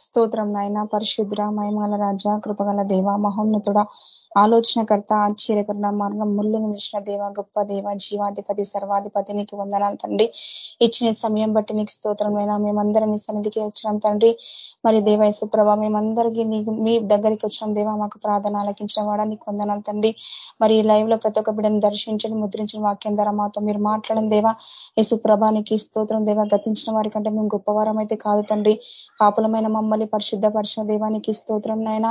స్తోత్రం నాయన పరిశుద్ర మహిమగల రాజ కృపగల దేవ మహోన్నతుడ ఆలోచనకర్త ఆశ్చర్యకరణ మరణం ముళ్ళును విష్ణ దేవ గొప్ప దేవ జీవాధిపతి సర్వాధిపతి నీకు వందనాలు తండ్రి. ఇచ్చిన సమయం బట్టి నీకు స్తోత్రమైన మేమందరం మీ సన్నిధికి వచ్చినాం తండ్రి. మరి దేవ ప్రభ మేమందరికీ నీకు మీ దగ్గరికి వచ్చినాం దేవ. మాకు ప్రార్థన ఆలకించిన వాడా నీకు వందనాలు తండ్రి. మరి లైవ్లో ప్రతి ఒక్క బిడ్డను దర్శించండి ముద్రించిన వాక్యం ద్వారా మాతో మీరు మాట్లాడడం దేవా. నీకు స్తోత్రం దేవ గతించిన వారి కంటే మేము గొప్పవారం అయితే కాదు తండ్రి. పాపులమైన మమ్మల్ని పరిశుద్ధ పరిశుద్ధ దేవానికి స్తోత్రం నాయన.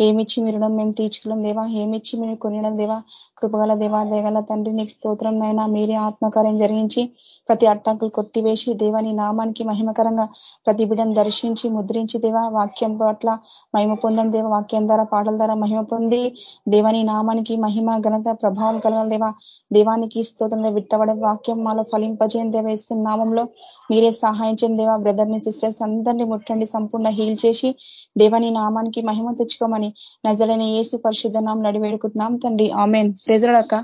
ఏమిచ్చి మీరు మేము తీర్చుకోలేం దేవా? ఏమిచ్చి మీరు కొనడం దేవా? కృపగల దేవా దేగల తండ్రి నీకు స్తోత్రం నాయన. మీరే ఆత్మకార్యం జరిగించి ప్రతి అట్టాకులు కొట్టివేసి దేవాని నామానికి మహిమకరంగా ప్రతి బిడను దర్శించి ముద్రించి దేవా వాక్యం పట్ల మహిమ పొందం దేవ. వాక్యం ద్వారా పాటల ద్వారా మహిమ పొంది దేవాని నామానికి మహిమ ఘనత ప్రభావం కలగల దేవా. దేవానికి స్తోత్రం విత్తబడే వాక్యం మాలో ఫలింపజేయం దేవ. ఇస్తున్న నామంలో మీరే సహాయం చేయండి దేవా. బ్రదర్ని సిస్టర్స్ అందరినీ ముట్టండి. సంపూర్ణ హీల్ చేసి దేవని నామానికి మహిమ తెచ్చుకోమని నజరని ఏసు పరిశుద్ధ నామం నడివేడుకుంటున్నాం తండ్రి. ఆమెన్. ప్రెజరడక్క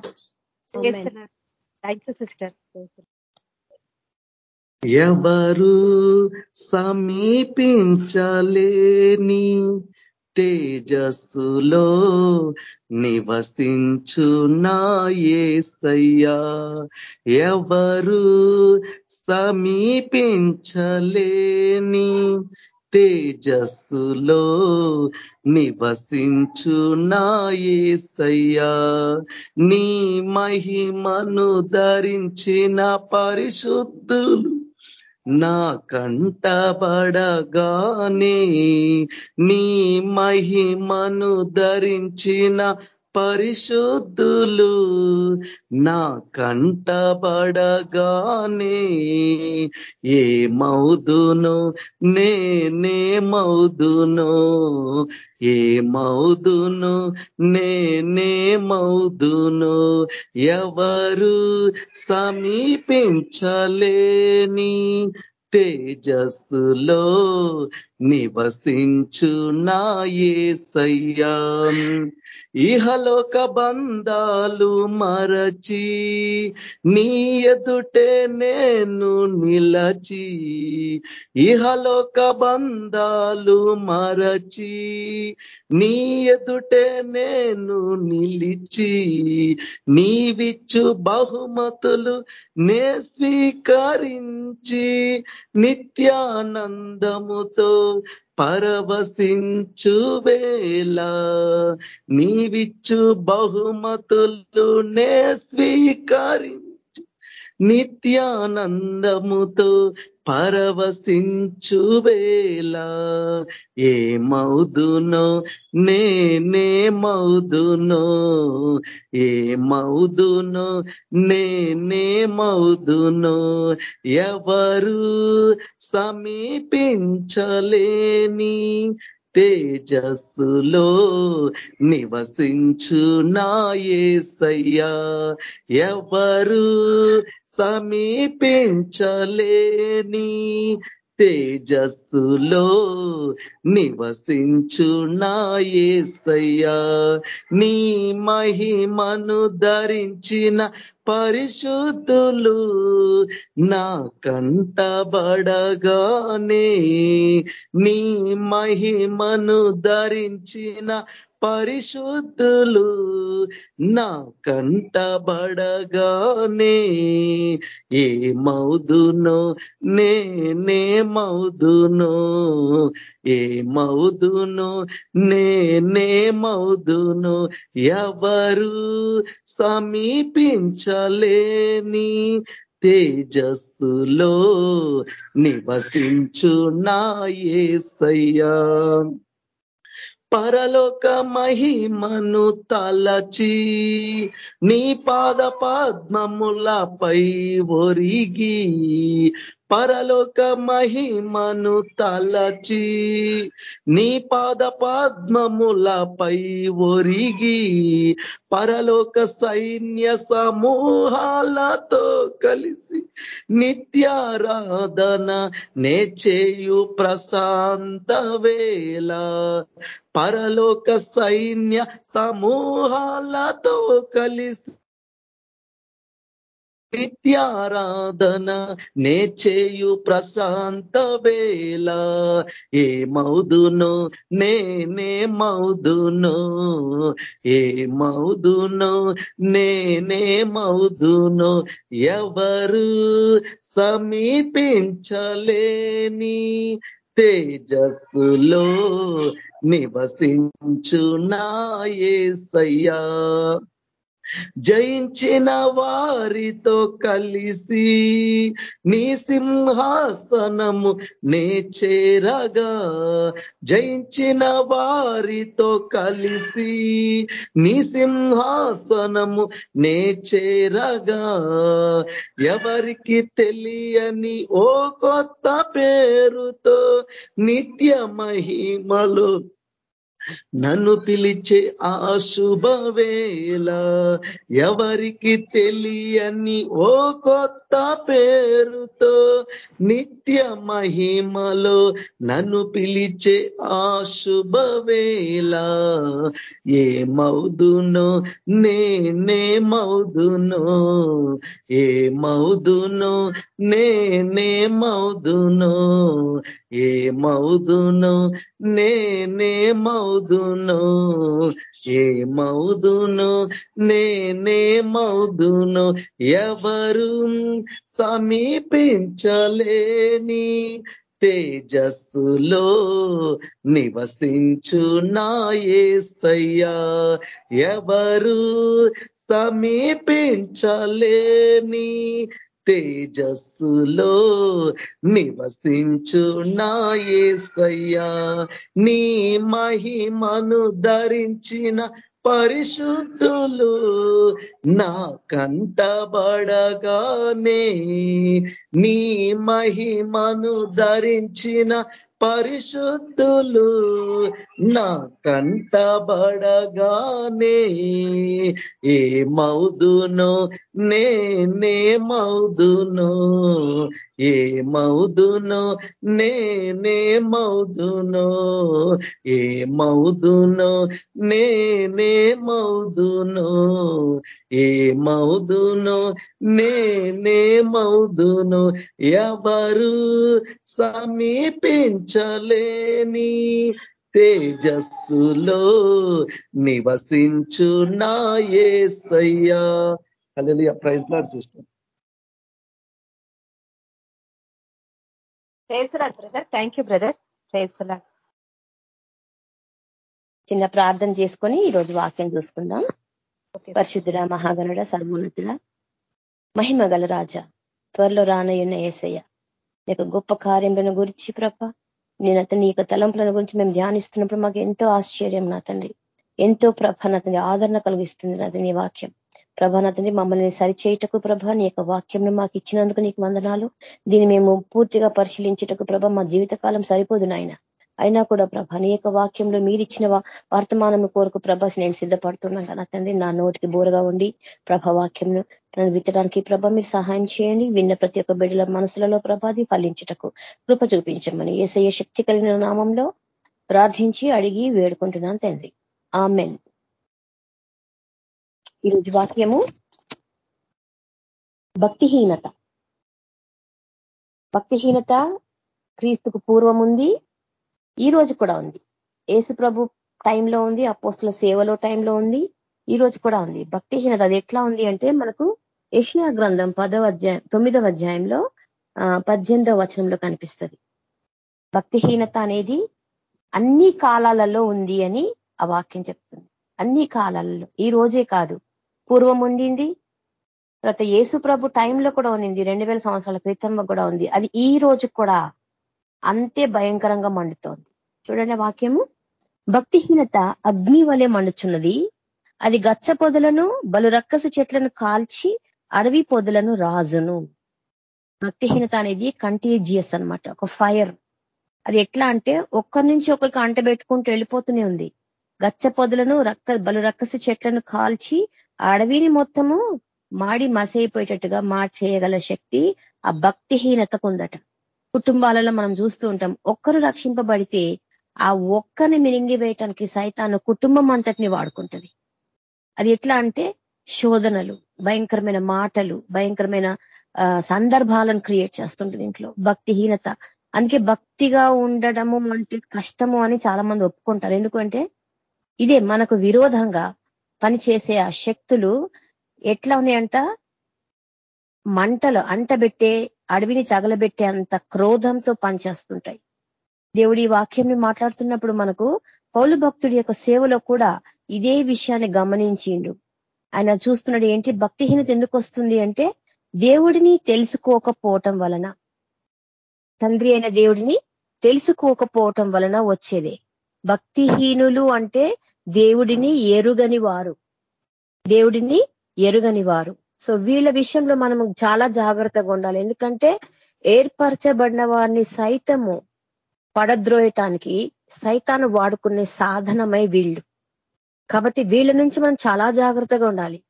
ఎవరు సమీపించలేని తేజస్సులో నివసించు నాయసయ్యా ఎవరు సమీపించలేని తేజస్సులో నివసించు నాయసయ్యా నీ మహిమను ధరించిన పరిశుద్ధులు నా కంటబడగానే నీ మహిమను ధరించిన పరిశుద్ధులు నా కంటబడగానే ఏ మౌదును నేనే మౌదును ఏ మౌదును నేనే మౌదును ఎవరు సమీపించలేని తేజస్సులో నివసించు నాయసయ్యా ఇహలోక బంధాలు మరచి నీ ఎదుటే నేను నిలచి ఇహలోక బంధాలు మరచి నీ ఎదుటే నేను నిలిచి నీవిచ్చు బహుమతులు నే స్వీకరించి నిత్యానందముతో పరవశించు వేళ. నీవిచ్చు బహుమతులు నే స్వీకరి నిత్యానందముతో పరవశించు వేళ. ఏ మౌదునో నేనే మౌదునో. ఏ నేనే ఎవరు సమీపించలేని తేజస్సులో నివసించు నాయసయ్యా ఎవరు సమీపించలేని తేజస్సులో నివసించున్నాయేసయ్యా నీ మహిమను ధరించిన పరిశుద్ధులు నా కంటబడగానే నీ మహిమను ధరించిన పరిశుద్ధులు నా కంటబడగానే ఏ మౌదునో నేనే మౌదునో ఏ మౌదునో నేనే మౌదునో ఎవరు సమీపించలేని తేజస్సులో నివసించు నాయసయ్యా పరలోక మహిమను తలచి నీ పాద పద్మములపై ఒరిగి పరలోక మహిమను తలచి నీ పాద పద్మములపై ఒరిగి పరలోక సైన్య సమూహాలతో కలిసి నిత్యారాధన నే చేయు ప్రశాంత వేళ. పరలోక సైన్య సమూహాలతో కలిసి నిత్యారాధన నే చేయు ప్రశాంత వేళ. ఏ మౌదును నేనే మౌదును. ఏ మౌదును నేనే మౌదును. ఎవరు సమీపించలేని తేజస్సులో నివసించు నాయసయ్యా జయించిన వారితో కలిసి నీ సింహాసనము నే చేరగా జయించిన వారితో కలిసి నీ సింహాసనము నే చేరగా ఎవరికి తెలియని ఓ కొత్త పేరుతో నిత్య మహిమలు నన్ను పిలిచే ఆ శుభవేళ ఎవరికి తెలియని ఓ కొత్త పేరుతో నిత్య మహిమలో నన్ను పిలిచే ఆ శుభవేళ. ఏ మౌదునో నేనే మౌదునో. ఏ మౌదునో నేనే మౌదునో. ఏ నేనే ఎవరు సమీపించలేని తేజస్సులో నివసించు నాయస్తయ్యా ఎవరు సమీపించలేని తేజస్సులో నివసించు నాయసయ్యా నీ మహిమను ధరించిన పరిశుద్ధులు నా కంటబడగానే నీ మహిమను ధరించిన పరిశుద్ధులు నా కంటబడగానే ఏ మౌదునో నేనే మౌదునో. ఏ మౌదునో నేనే మౌదునో. ఏ మౌదునో నేనే మౌదునో. ఏ మౌదునో నేనే మౌదునో. ఎవరు సమీపించలేని తేజస్సులో నివసించు నాయసయ్యా alleluia praise lord sister. Brother. Thank you brother. Praise lord చిన్న ప్రార్థన చేసుకొని ఈరోజు వాక్యం చూసుకుందాం. పరిశుద్ధుల మహాగణుడ సర్వోన్నతుల మహిమ గల రాజా త్వరలో రానయ్యున్న ఏసయ్య. నీకు గొప్ప కార్యములను గురించి ప్రభ నేను అతని యొక్క తలంపులను గురించి మేము ధ్యానిస్తున్నప్పుడు మాకు ఎంతో ఆశ్చర్యం నా తండ్రి. ఎంతో ప్రభ నా తండ్రి ఆదరణ కలిగిస్తుంది నా తండ్రి వాక్యం. ప్రభా నా తండ్రి మమ్మల్ని సరిచేయటకు ప్రభ నీ యొక్క వాక్యంను మాకు ఇచ్చినందుకు నీకు వందనాలు. దీన్ని మేము పూర్తిగా పరిశీలించుటకు ప్రభ మా జీవితకాలం సరిపోదు నాయన. అయినా కూడా ప్రభ నీ యొక్క వాక్యంలో మీరిచ్చిన వర్తమానం కోరుకు ప్రభ నేను సిద్ధపడుతున్నాను నా తండ్రి నా నోటికి బోరగా ఉండి ప్రభ వాక్యంను నన్ను విత్తడానికి ప్రభ మీరు సహాయం చేయండి. విన్న ప్రతి ఒక్క బిడ్డల మనసులలో ప్రభాది ఫలించుటకు కృప చూపించమని ఏసయ్య శక్తి కలిగిన నామంలో ప్రార్థించి అడిగి వేడుకుంటున్నాను తండ్రి. ఆమెన్. ఈరోజు వాక్యము భక్తిహీనత. భక్తిహీనత క్రీస్తుకు పూర్వం ఉంది ఈ రోజు కూడా ఉంది. ఏసు ప్రభు టైంలో ఉంది అపోస్తుల సేవలో టైంలో ఉంది ఈ రోజు కూడా ఉంది. భక్తిహీనత అది ఎట్లా ఉంది అంటే మనకు ఏషియా గ్రంథం పదవ అధ్యాయం తొమ్మిదవ అధ్యాయంలో పద్దెనిమిదవ వచనంలో కనిపిస్తుంది. భక్తిహీనత అనేది అన్ని కాలాలలో ఉంది అని ఆ వాక్యం చెప్తుంది. అన్ని కాలాలలో. ఈ రోజే కాదు. పూర్వం ఉండింది తర్వాత యేసు ప్రభు టైంలో కూడా ఉండింది. రెండు వేల సంవత్సరాల క్రితంలో కూడా ఉంది. అది ఈ రోజు కూడా అంతే భయంకరంగా మండుతోంది. చూడండి వాక్యము. భక్తిహీనత అగ్ని వలె మండుచున్నది. అది గచ్చ పొదలను బలు రక్కస చెట్లను కాల్చి అడవి పొదలను రాజును. భక్తిహీనత అనేది కంటీజియస్ అనమాట ఒక ఫైర్. అది ఎట్లా అంటే ఒక్కరి నుంచి ఒకరికి అంట పెట్టుకుంటూ వెళ్ళిపోతూనే ఉంది. గచ్చ పొదలను రక్క బలు చెట్లను కాల్చి అడవిని మొత్తము మాడి మసైపోయేటట్టుగా మార్చేయగల శక్తి ఆ భక్తిహీనతకు ఉందట. కుటుంబాలలో మనం చూస్తూ ఉంటాం. ఒక్కరు రక్షింపబడితే ఆ ఒక్కరిని మిరింగి సైతాను కుటుంబం అంతటిని వాడుకుంటది. అది ఎట్లా అంటే శోధనలు భయంకరమైన మాటలు భయంకరమైన సందర్భాలను క్రియేట్ చేస్తుంటుంది ఇంట్లో. భక్తిహీనత. అందుకే భక్తిగా ఉండడము అంటే కష్టము అని చాలా మంది ఒప్పుకుంటారు. ఎందుకంటే ఇదే మనకు విరోధంగా పనిచేసే ఆ శక్తులు ఎట్లా ఉన్నాయంట? మంటలు అంటబెట్టే అడవిని తగలబెట్టే అంత క్రోధంతో పనిచేస్తుంటాయి. దేవుడి వాక్యంని మాట్లాడుతున్నప్పుడు మనకు పౌలు భక్తుడి యొక్క సేవలో కూడా ఇదే విషయాన్ని గమనించిండు. ఆయన చూస్తున్నాడు ఏంటి భక్తిహీనత ఎందుకు వస్తుంది అంటే దేవుడిని తెలుసుకోకపోవటం వలన తండ్రి అయిన దేవుడిని తెలుసుకోకపోవటం వలన వచ్చేదే. భక్తిహీనులు అంటే దేవుడిని ఎరుగని వారు దేవుడిని ఎరుగని వారు సో వీళ్ళ విషయంలో మనము చాలా జాగ్రత్తగా ఉండాలి. ఎందుకంటే ఏర్పరచబడిన వారిని సైతము పడద్రోయటానికి సైతాను వాడుకునే సాధనమై వీళ్ళు. కాబట్టి వీళ్ళ నుంచి మనం చాలా జాగ్రత్తగా ఉండాలి.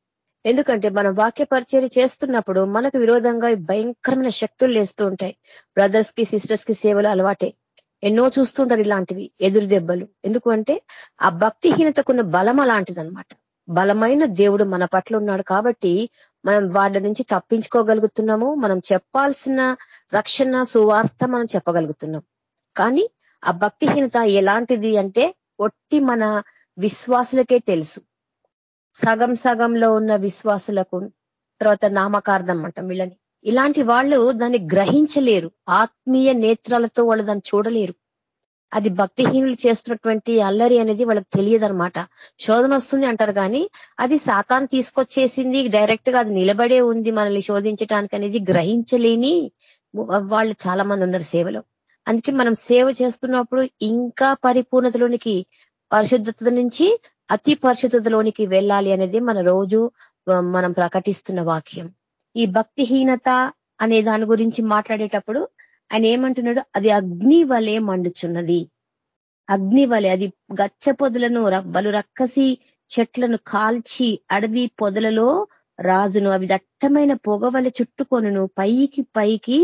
ఎందుకంటే మనం వాక్య పరిచయం చేస్తున్నప్పుడు మనకు విరోధంగా భయంకరమైన శక్తులు లేస్తూ ఉంటాయి. బ్రదర్స్కి సిస్టర్స్కి సేవలు అలవాటే. ఎన్నో చూస్తుంటారు ఇలాంటివి ఎదురు దెబ్బలు. ఎందుకు అంటే ఆ భక్తిహీనతకున్న బలం అలాంటిదనమాట బలమైన దేవుడు మన పట్ల ఉన్నాడు కాబట్టి మనం వాళ్ళ నుంచి తప్పించుకోగలుగుతున్నాము. మనం చెప్పాల్సిన రక్షణ సువార్త మనం చెప్పగలుగుతున్నాం. కానీ ఆ భక్తిహీనత ఎలాంటిది అంటే ఒట్టి మన విశ్వాసులకే తెలుసు. సగం సగంలో ఉన్న విశ్వాసులకు తర్వాత నామకార్థం అంటాం వీళ్ళని. ఇలాంటి వాళ్ళు దాన్ని గ్రహించలేరు. ఆత్మీయ నేత్రాలతో వాళ్ళు దాన్ని చూడలేరు. అది భక్తిహీనులు చేస్తున్నటువంటి అల్లరి అనేది వాళ్ళకి తెలియదనమాట శోధన వస్తుంది అంటారు కానీ అది సాతాన్ తీసుకొచ్చేసింది డైరెక్ట్గా అది నిలబడే ఉంది మనల్ని శోధించడానికి అనేది గ్రహించలేని వాళ్ళు చాలా మంది ఉన్నారు సేవలో. అందుకే మనం సేవ చేస్తున్నప్పుడు ఇంకా పరిపూర్ణతలోనికి పరిశుద్ధత నుంచి అతి పరిశుద్ధతలోనికి వెళ్ళాలి అనేది మన రోజు మనం ప్రకటిస్తున్న వాక్యం. ఈ భక్తిహీనత అనే దాని గురించి మాట్లాడేటప్పుడు ఆయన ఏమంటున్నాడు? అది అగ్ని వలె మండుచున్నది. అగ్ని వలె అది గచ్చ పొదలను బలు రక్కసి చెట్లను కాల్చి అడవి పొదలలో రాజును అవి దట్టమైన పొగ వలె చుట్టుకొనును పైకి పైకి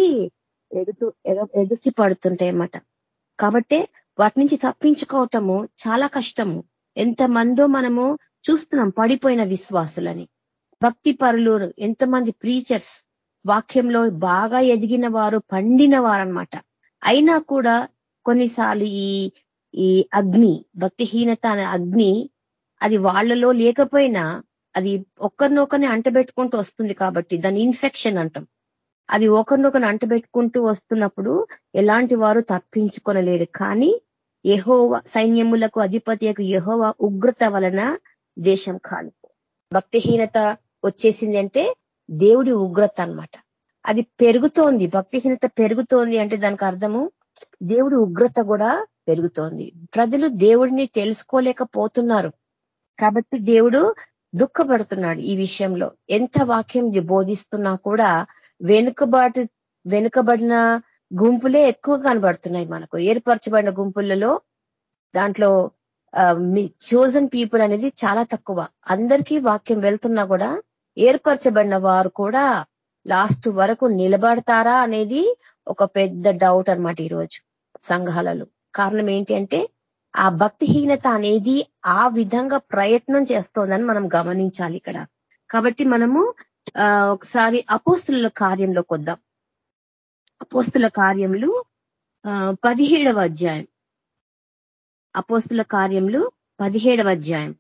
ఎగుతూ ఎగసి పడుతుంటాయి అన్నమాట కాబట్టి వాటి నుంచి తప్పించుకోవటము చాలా కష్టము. ఎంతమందో మనము చూస్తున్నాం పడిపోయిన విశ్వాసులని. భక్తి పరులు ఎంతమంది ప్రీచర్స్ వాక్యంలో బాగా ఎదిగిన వారు పండిన వారనమాట అయినా కూడా కొన్నిసార్లు ఈ ఈ అగ్ని భక్తిహీనత అనే అగ్ని అది వాళ్ళలో లేకపోయినా అది ఒకరినొకరిని అంటబెట్టుకుంటూ వస్తుంది కాబట్టి దాని ఇన్ఫెక్షన్ అంటాం. అది ఒకరినొకరిని అంటబెట్టుకుంటూ వస్తున్నప్పుడు ఎలాంటి వారు తప్పించుకొనలేరు కానీ యహోవ సైన్యములకు అధిపతియకు యహోవ ఉగ్రత వలన దేశం కాలి భక్తిహీనత వచ్చేసింది అంటే దేవుడి ఉగ్రత అనమాట అది పెరుగుతోంది భక్తిహీనత పెరుగుతోంది అంటే దానికి అర్థము దేవుడి ఉగ్రత కూడా పెరుగుతోంది. ప్రజలు దేవుడిని తెలుసుకోలేకపోతున్నారు. కాబట్టి దేవుడు దుఃఖపడుతున్నాడు ఈ విషయంలో. ఎంత వాక్యం బోధిస్తున్నా కూడా వెనుకబాటు వెనుకబడిన గుంపులే ఎక్కువ కనబడుతున్నాయి మనకు. ఏర్పరచబడిన గుంపులలో దాంట్లో చోజన్ పీపుల్ అనేది చాలా తక్కువ. అందరికీ వాక్యం వెళ్తున్నా కూడా ఏర్పరచబడిన వారు కూడా లాస్ట్ వరకు నిలబడతారా అనేది ఒక పెద్ద డౌట్ అనమాట ఈరోజు సంఘాలలో. కారణం ఏంటి అంటే ఆ భక్తిహీనత అనేది ఆ విధంగా ప్రయత్నం చేస్తోందని మనం గమనించాలి ఇక్కడ. కాబట్టి మనము ఒకసారి అపోస్తుల కార్యంలోకి వద్దాం అపోస్తుల కార్యములు పదిహేడవ అధ్యాయం. అపోస్తుల కార్యములు పదిహేడవ అధ్యాయం.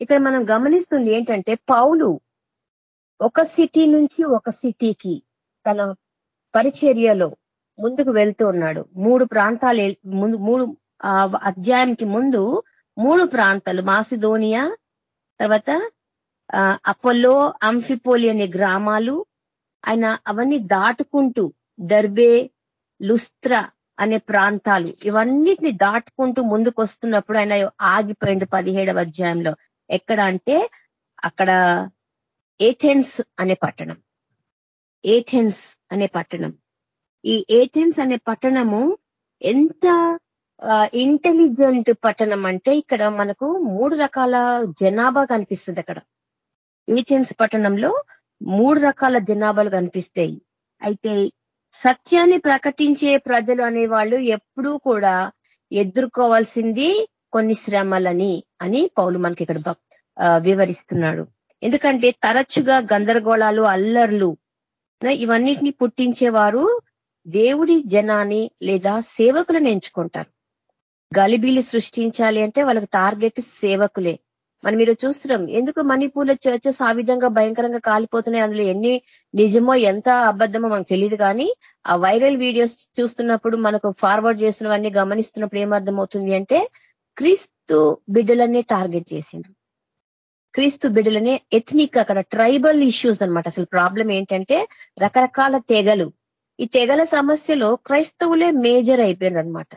ఇక్కడ మనం గమనిస్తుంది ఏంటంటే పౌలు ఒక సిటీ నుంచి ఒక సిటీకి తన పరిచర్యలో ముందుకు వెళ్తూ ఉన్నాడు. మూడు ప్రాంతాలు ముందు మూడు అధ్యాయంకి ముందు మూడు ప్రాంతాలు. మాసిదోనియా తర్వాత అపోలో అంఫిపోలి అనే గ్రామాలు. ఆయన అవన్నీ దాటుకుంటూ దర్బే లుస్త్ర అనే ప్రాంతాలు. ఇవన్నిటిని దాటుకుంటూ ముందుకు వస్తున్నప్పుడు ఆయన ఆగిపోయిండు పదిహేడవ అధ్యాయంలో. ఎక్కడ అంటే అక్కడ ఏథెన్స్ అనే పట్టణం. ఏథెన్స్ అనే పట్టణం. ఈ ఏథెన్స్ అనే పట్టణము ఎంత ఇంటెలిజెంట్ పట్టణం అంటే ఇక్కడ మనకు మూడు రకాల జనాభా కనిపిస్తుంది అక్కడ. ఏథెన్స్ పట్టణంలో మూడు రకాల జనాభాలు కనిపిస్తాయి. అయితే సత్యాన్ని ప్రకటించే ప్రజలు అనేవాళ్ళు ఎప్పుడూ కూడా ఎదుర్కోవాల్సింది కొన్ని శ్రమలని అని పౌలు మనకి ఇక్కడ వివరిస్తున్నాడు. ఎందుకంటే తరచుగా గందరగోళాలు అల్లర్లు ఇవన్నిటిని పుట్టించేవారు దేవుడి జనాన్ని లేదా సేవకులను ఎంచుకుంటారు. గలిబీలు సృష్టించాలి అంటే వాళ్ళకి టార్గెట్ సేవకులే. మనం మీరు చూస్తున్నాం ఎందుకు మణిపూర్ల చర్చెస్ ఆ విధంగా భయంకరంగా కాలిపోతున్నాయి అందులో ఎన్ని నిజమో ఎంత అబద్ధమో మనకు తెలియదు కానీ ఆ వైరల్ వీడియోస్ చూస్తున్నప్పుడు మనకు ఫార్వర్డ్ చేస్తున్నవన్నీ గమనిస్తున్నప్పుడు ఏమర్థమవుతుంది అంటే క్రీస్తు బిడ్డలన్నీ టార్గెట్ చేసిండ్రు. క్రీస్తు బిడ్డలనే ఎథ్నిక్ అక్కడ ట్రైబల్ ఇష్యూస్ అనమాట అసలు ప్రాబ్లం ఏంటంటే రకరకాల తెగలు. ఈ తెగల సమస్యలో క్రైస్తవులే మేజర్ అయిపోయారు అనమాట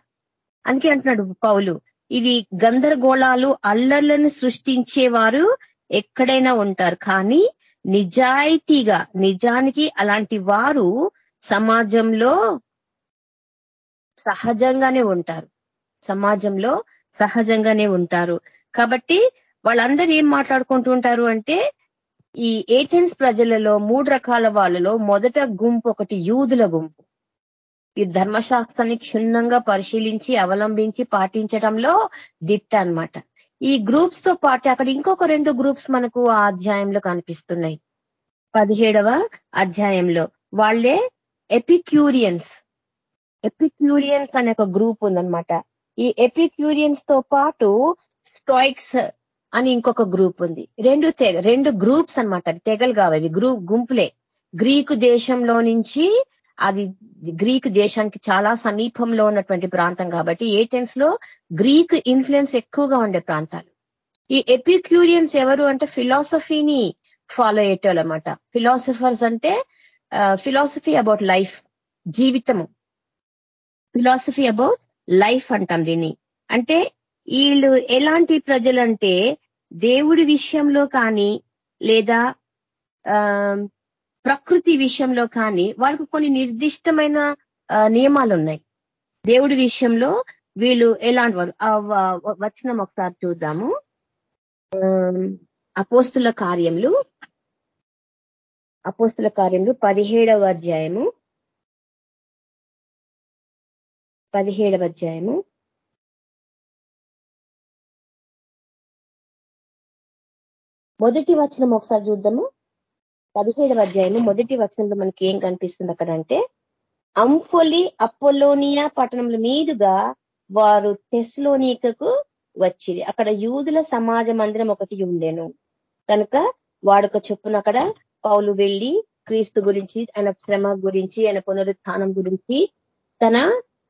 అందుకే అంటున్నాడు పౌలు ఇవి గందరగోళాలు అల్లర్లను సృష్టించేవారు ఎక్కడైనా ఉంటారు. కానీ నిజాయితీగా నిజానికి అలాంటి వారు సమాజంలో సహజంగానే ఉంటారు. సమాజంలో సహజంగానే ఉంటారు. కాబట్టి వాళ్ళందరూ ఏం మాట్లాడుకుంటూ ఉంటారు అంటే ఈ ఏథెన్స్ ప్రజలలో మూడు రకాల వాళ్ళలో మొదట గుంపు ఒకటి యూదుల గుంపు. ఈ ధర్మశాస్త్రాన్ని క్షుణ్ణంగా పరిశీలించి అవలంబించి పాటించడంలో దిట్ట అనమాట ఈ గ్రూప్స్తో పాటు అక్కడ ఇంకొక రెండు గ్రూప్స్ మనకు ఆ అధ్యాయంలో కనిపిస్తున్నాయి. పదిహేడవ అధ్యాయంలో వాళ్ళే ఎపిక్యూరియన్స్. ఎపిక్యూరియన్స్ అనే ఒక గ్రూప్ ఉందనమాట ఈ ఎపిక్యూరియన్స్తో పాటు స్టాయిక్స్ అని ఇంకొక గ్రూప్ ఉంది. రెండు తెగ రెండు గ్రూప్స్ అనమాట తెగలు కావాలి గ్రూప్ గుంపులే. గ్రీకు దేశంలో నుంచి అది గ్రీక్ దేశానికి చాలా సమీపంలో ఉన్నటువంటి ప్రాంతం కాబట్టి ఏథెన్స్లో గ్రీక్ ఇన్ఫ్లుయెన్స్ ఎక్కువగా ఉండే ప్రాంతాలు. ఈ ఎపిక్యూరియన్స్ ఎవరు అంటే ఫిలాసఫీని ఫాలో అయ్యేటోళ్ళు అనమాట ఫిలాసఫర్స్ అంటే ఫిలాసఫీ అబౌట్ లైఫ్ జీవితము. ఫిలాసఫీ అబౌట్ లైఫ్ అంటాం దీన్ని. అంటే వీళ్ళు ఎలాంటి ప్రజలంటే దేవుడి విషయంలో కానీ లేదా ప్రకృతి విషయంలో కానీ వాళ్ళకు కొన్ని నిర్దిష్టమైన నియమాలు ఉన్నాయి దేవుడి విషయంలో వీళ్ళు ఎలాంటి వారు? వచ్చిన ఒకసారి చూద్దాము. అపోస్తుల కార్యములు. అపోస్తుల కార్యములు పదిహేడవ అధ్యాయము. పదిహేడవ అధ్యాయము. మొదటి వచనం ఒకసారి చూద్దాము. పదిహేడవ అధ్యాయము మొదటి వచనంలో మనకి ఏం కనిపిస్తుంది అక్కడ అంటే అంఫొలి అపోలోనియా పట్టణముల మీదుగా వారు టెస్లోనికకు వచ్చింది అక్కడ యూదుల సమాజ మందిరం ఒకటి ఉండేను. కనుక వాడుక చొప్పున అక్కడ పౌలు వెళ్ళి క్రీస్తు గురించి ఆయన శ్రమ గురించి ఆయన పునరుత్థానం గురించి తన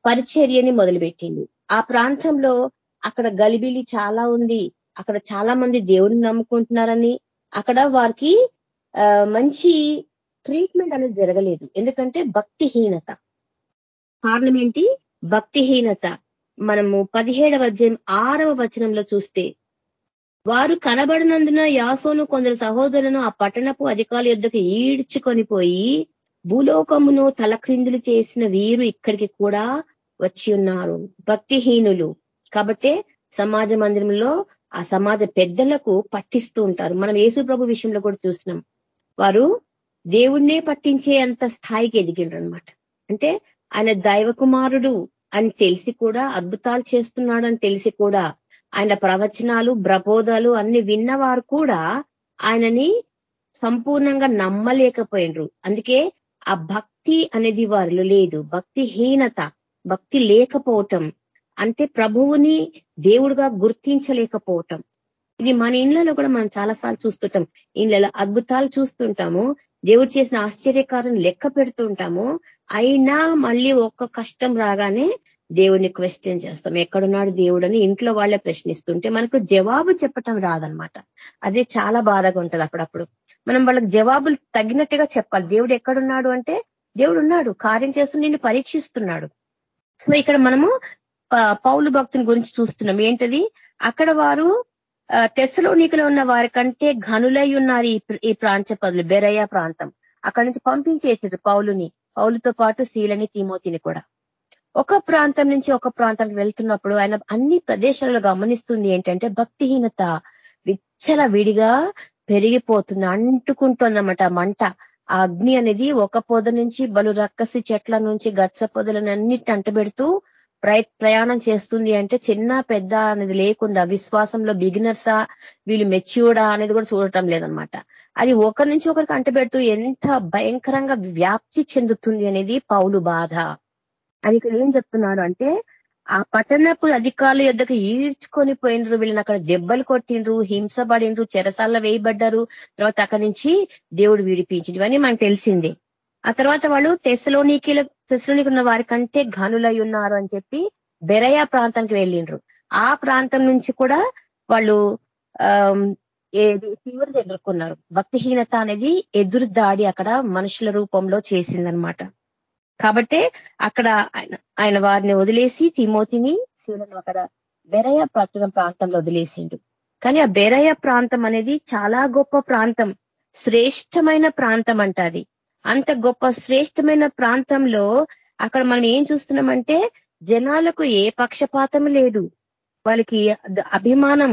పరిచర్యని మొదలుపెట్టింది ఆ ప్రాంతంలో అక్కడ గలిబిలి చాలా ఉంది. అక్కడ చాలా మంది దేవుడిని నమ్ముకుంటున్నారని అక్కడ వారికి మంచి ట్రీట్మెంట్ అనేది జరగలేదు. ఎందుకంటే భక్తిహీనత. కారణం ఏంటి? భక్తిహీనత. మనము పదిహేడవ అధ్యాయం ఆరవ వచనంలో చూస్తే వారు కనబడినందున యాసోను కొందరు సహోదరులను ఆ పట్టణపు అధికారుల యుద్ధకు ఈడ్చుకొని పోయి భూలోకమును తలక్రిందులు చేసిన వీరు ఇక్కడికి కూడా వచ్చి ఉన్నారు. భక్తిహీనులు. కాబట్టే సమాజ మందిరంలో ఆ సమాజ పెద్దలకు పట్టిస్తూ ఉంటారు. మనం యేసు ప్రభు విషయంలో కూడా చూస్తున్నాం. వారు దేవుణ్ణే పట్టించే అంత స్థాయికి ఎదిగిండ్రు అనమాట అంటే ఆయన దైవ కుమారుడు అని తెలిసి కూడా అద్భుతాలు చేస్తున్నాడు అని తెలిసి కూడా ఆయన ప్రవచనాలు ప్రబోధాలు అన్ని విన్నవారు కూడా ఆయనని సంపూర్ణంగా నమ్మలేకపోయినరు. అందుకే ఆ భక్తి అనేది వారిలో లేదు. భక్తిహీనత భక్తి లేకపోవటం అంటే ప్రభువుని దేవుడుగా గుర్తించలేకపోవటం. ఇది మన ఇండ్లలో కూడా మనం చాలాసార్లు చూస్తుంటాం. ఇండ్లలో అద్భుతాలు చూస్తుంటాము. దేవుడు చేసిన ఆశ్చర్యకారం లెక్క పెడుతుంటాము. అయినా మళ్ళీ ఒక్క కష్టం రాగానే దేవుడిని క్వశ్చన్ చేస్తాం. ఎక్కడున్నాడు దేవుడు అని ఇంట్లో వాళ్ళే ప్రశ్నిస్తుంటే మనకు జవాబు చెప్పటం రాదనమాట అదే చాలా బాధగా ఉంటది అప్పుడప్పుడు. మనం వాళ్ళకి జవాబులు తగినట్టుగా చెప్పాలి. దేవుడు ఎక్కడున్నాడు అంటే దేవుడు ఉన్నాడు. కార్యం చేస్తూ నిన్ను పరీక్షిస్తున్నాడు. సో ఇక్కడ మనము పౌలు భక్తుని గురించి చూస్తున్నాం. ఏంటది? అక్కడ వారు తెసలోనికలో ఉన్న వారి కంటే ఘనులై ఉన్నారు ఈ ప్రాంత పదులు బెరయ్య ప్రాంతం. అక్కడి నుంచి పంపించేసారు పౌలుని. పౌలుతో పాటు శీలని తిమోతిని కూడా. ఒక ప్రాంతం నుంచి ఒక ప్రాంతానికి వెళ్తున్నప్పుడు ఆయన అన్ని ప్రదేశాలలో గమనిస్తుంది ఏంటంటే భక్తిహీనత విచ్చల విడిగా పెరిగిపోతుంది అంటుకుంటుందన్నమాట మంట. ఆ అగ్ని అనేది ఒక పొద నుంచి బలు రక్కసి చెట్ల నుంచి గచ్చ పొదలను అన్నిటిని అంటబెడుతూ ప్రయాణం చేస్తుంది అంటే చిన్న పెద్ద అనేది లేకుండా విశ్వాసంలో బిగినర్సా వీళ్ళు మెచ్యూర్డా అనేది కూడా చూడటం లేదనమాట. అది ఒకరి నుంచి ఒకరికి అంటబెడుతూ ఎంత భయంకరంగా వ్యాప్తి చెందుతుంది అనేది పౌలు బాధ. అని ఇక్కడ ఏం చెప్తున్నాడు అంటే ఆ పట్టణపు అధికారుల యొద్దకు ఈడ్చుకొని పోయినరు వీళ్ళని అక్కడ దెబ్బలు కొట్టిండ్రు హింసపడిండ్రు చెరసాల వేయబడ్డారు తర్వాత అక్కడి నుంచి దేవుడు విడిపించింది ఇవన్నీ మనకు తెలిసిందే. ఆ తర్వాత వాళ్ళు తెసలోనికిల తెసలోనికి ఉన్న వారి కంటే ఘనులై ఉన్నారు అని చెప్పి బెరయా ప్రాంతానికి వెళ్ళిండ్రు. ఆ ప్రాంతం నుంచి కూడా వాళ్ళు ఏది తీవ్రత ఎదుర్కొన్నారు. భక్తిహీనత అనేది ఎదురు దాడి అక్కడ మనుషుల రూపంలో చేసిందనమాట. కాబట్టి అక్కడ ఆయన వారిని వదిలేసి తిమోతిని శివులను అక్కడ బెరయ పట్టణ ప్రాంతంలో వదిలేసిండు. కానీ ఆ బెరయ ప్రాంతం అనేది చాలా గొప్ప ప్రాంతం. శ్రేష్టమైన ప్రాంతం అంట అది. అంత గొప్ప శ్రేష్టమైన ప్రాంతంలో అక్కడ మనం ఏం చూస్తున్నామంటే జనాలకు ఏ పక్షపాతం లేదు. వాళ్ళకి అభిమానం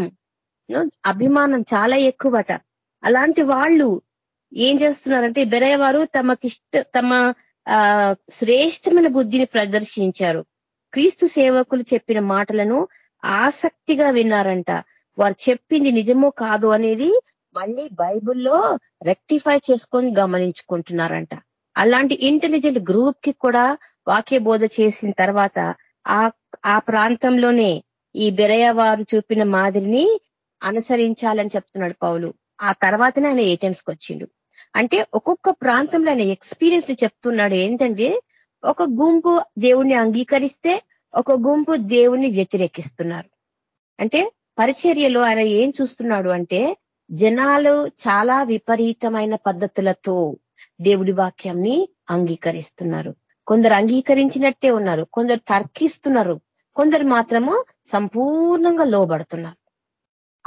అభిమానం చాలా ఎక్కువట. అలాంటి వాళ్ళు ఏం చేస్తున్నారంటే బెరయ వారు తమకిష్ట తమ శ్రేష్టమైన బుద్ధిని ప్రదర్శించారు. క్రీస్తు సేవకులు చెప్పిన మాటలను ఆసక్తిగా విన్నారంట. వారు చెప్పింది నిజమో కాదు అనేది మళ్ళీ బైబుల్లో రెక్టిఫై చేసుకొని గమనించుకుంటున్నారంట. అలాంటి ఇంటెలిజెంట్ గ్రూప్కి కూడా వాక్య బోధ చేసిన తర్వాత ఆ ఆ ప్రాంతంలోనే ఈ బెరయ వారు చూపిన మాదిరిని అనుసరించాలని చెప్తున్నాడు పౌలు. ఆ తర్వాతనే ఆయన ఏటెన్స్కి వచ్చిండు. అంటే ఒక్కొక్క ప్రాంతంలో ఆయన ఎక్స్పీరియన్స్ చెప్తున్నాడు ఏంటంటే ఒక గుంపు దేవుణ్ణి అంగీకరిస్తే ఒక గుంపు దేవుణ్ణి వ్యతిరేకిస్తున్నారు. అంటే పరిచర్యలో ఆయన ఏం చూస్తున్నాడు అంటే జనాలు చాలా విపరీతమైన పద్ధతులతో దేవుడి వాక్యాన్ని అంగీకరిస్తున్నారు. కొందరు అంగీకరించినట్టే ఉన్నారు. కొందరు తర్కిస్తున్నారు. కొందరు మాత్రము సంపూర్ణంగా లోబడుతున్నారు.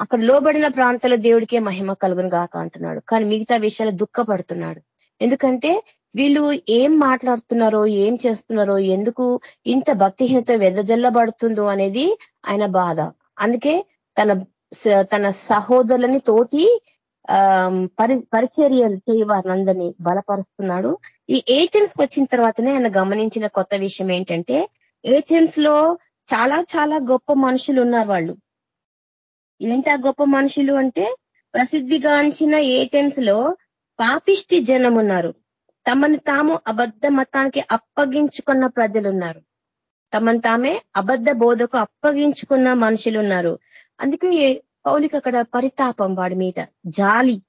అక్కడ లోబడిన ప్రాంతాల దేవుడికే మహిమ కలుగును గాక అంటున్నాడు. కానీ మిగతా విషయాలు దుఃఖపడుతున్నాడు. ఎందుకంటే వీళ్ళు ఏం మాట్లాడుతున్నారో ఏం చేస్తున్నారో ఎందుకు ఇంత భక్తిహీనత వెదజల్లబడుతుందో అనేది ఆయన బాధ. అందుకే తన తన సహోదరులని తోటి పరి పరిచర్యలు చేయవారినందరినీ బలపరుస్తున్నాడు. ఈ ఏథెన్స్ వచ్చిన తర్వాతనే ఆయన గమనించిన కొత్త విషయం ఏంటంటే ఏథెన్స్లో చాలా చాలా గొప్ప మనుషులు ఉన్నారు వాళ్ళు. ఏంటి గొప్ప మనుషులు అంటే ప్రసిద్ధిగాంచిన ఏథెన్స్లో పాపిష్టి జనం ఉన్నారు. తమను తాము అబద్ధ మతానికి అప్పగించుకున్న ప్రజలున్నారు తమను తామే అబద్ధ బోధకు అప్పగించుకున్న మనుషులు ఉన్నారు. అందుకే పౌలికి అక్కడ పరితాపం వాడి మీద జాలి.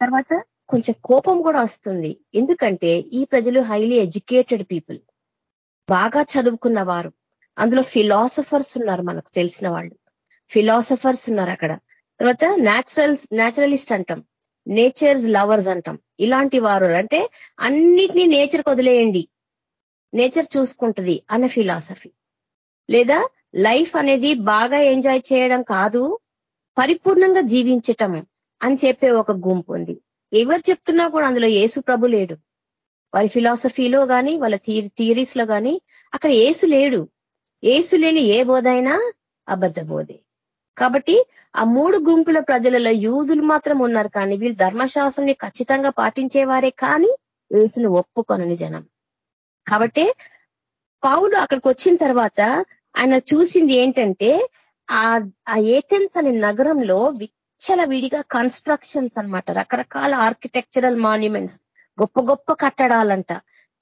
తర్వాత కొంచెం కోపం కూడా వస్తుంది. ఎందుకంటే ఈ ప్రజలు హైలీ ఎడ్యుకేటెడ్ పీపుల్ బాగా చదువుకున్న వారు. అందులో ఫిలాసఫర్స్ ఉన్నారు మనకు తెలిసిన వాళ్ళు. ఫిలాసఫర్స్ ఉన్నారు అక్కడ. తర్వాత న్యాచురల్ న్యాచురలిస్ట్ అంటాం. నేచర్స్ లవర్స్ అంటాం. ఇలాంటి వారు అంటే అన్నిటినీ నేచర్కి వదిలేయండి. నేచర్ చూసుకుంటుంది అన్న ఫిలాసఫీ లేదా లైఫ్ అనేది బాగా ఎంజాయ్ చేయడం కాదు పరిపూర్ణంగా జీవించటం అని చెప్పే ఒక గుంపు ఉంది. ఎవరు చెప్తున్నా కూడా అందులో ఏసు ప్రభు లేడు. వారి ఫిలాసఫీలో కానీ వాళ్ళ థియరీస్లో కానీ అక్కడ ఏసు లేడు. ఏసు లేని ఏ బోధైనా అబద్ధ బోధే. కాబట్టి ఆ మూడు గుంపుల ప్రజలలో యూదులు మాత్రం ఉన్నారు కానీ వీళ్ళు ధర్మశాస్త్రంని ఖచ్చితంగా పాటించేవారే కానీ ఏసును ఒప్పుకొనని జనం. కాబట్టి పౌలు అక్కడికి వచ్చిన తర్వాత ఆయన చూసింది ఏంటంటే ఆ ఏథెన్స్ అనే నగరంలో విచ్చల విడిగా కన్స్ట్రక్షన్స్ అనమాట రకరకాల ఆర్కిటెక్చరల్ మాన్యుమెంట్స్ గొప్ప గొప్ప కట్టడాలంట.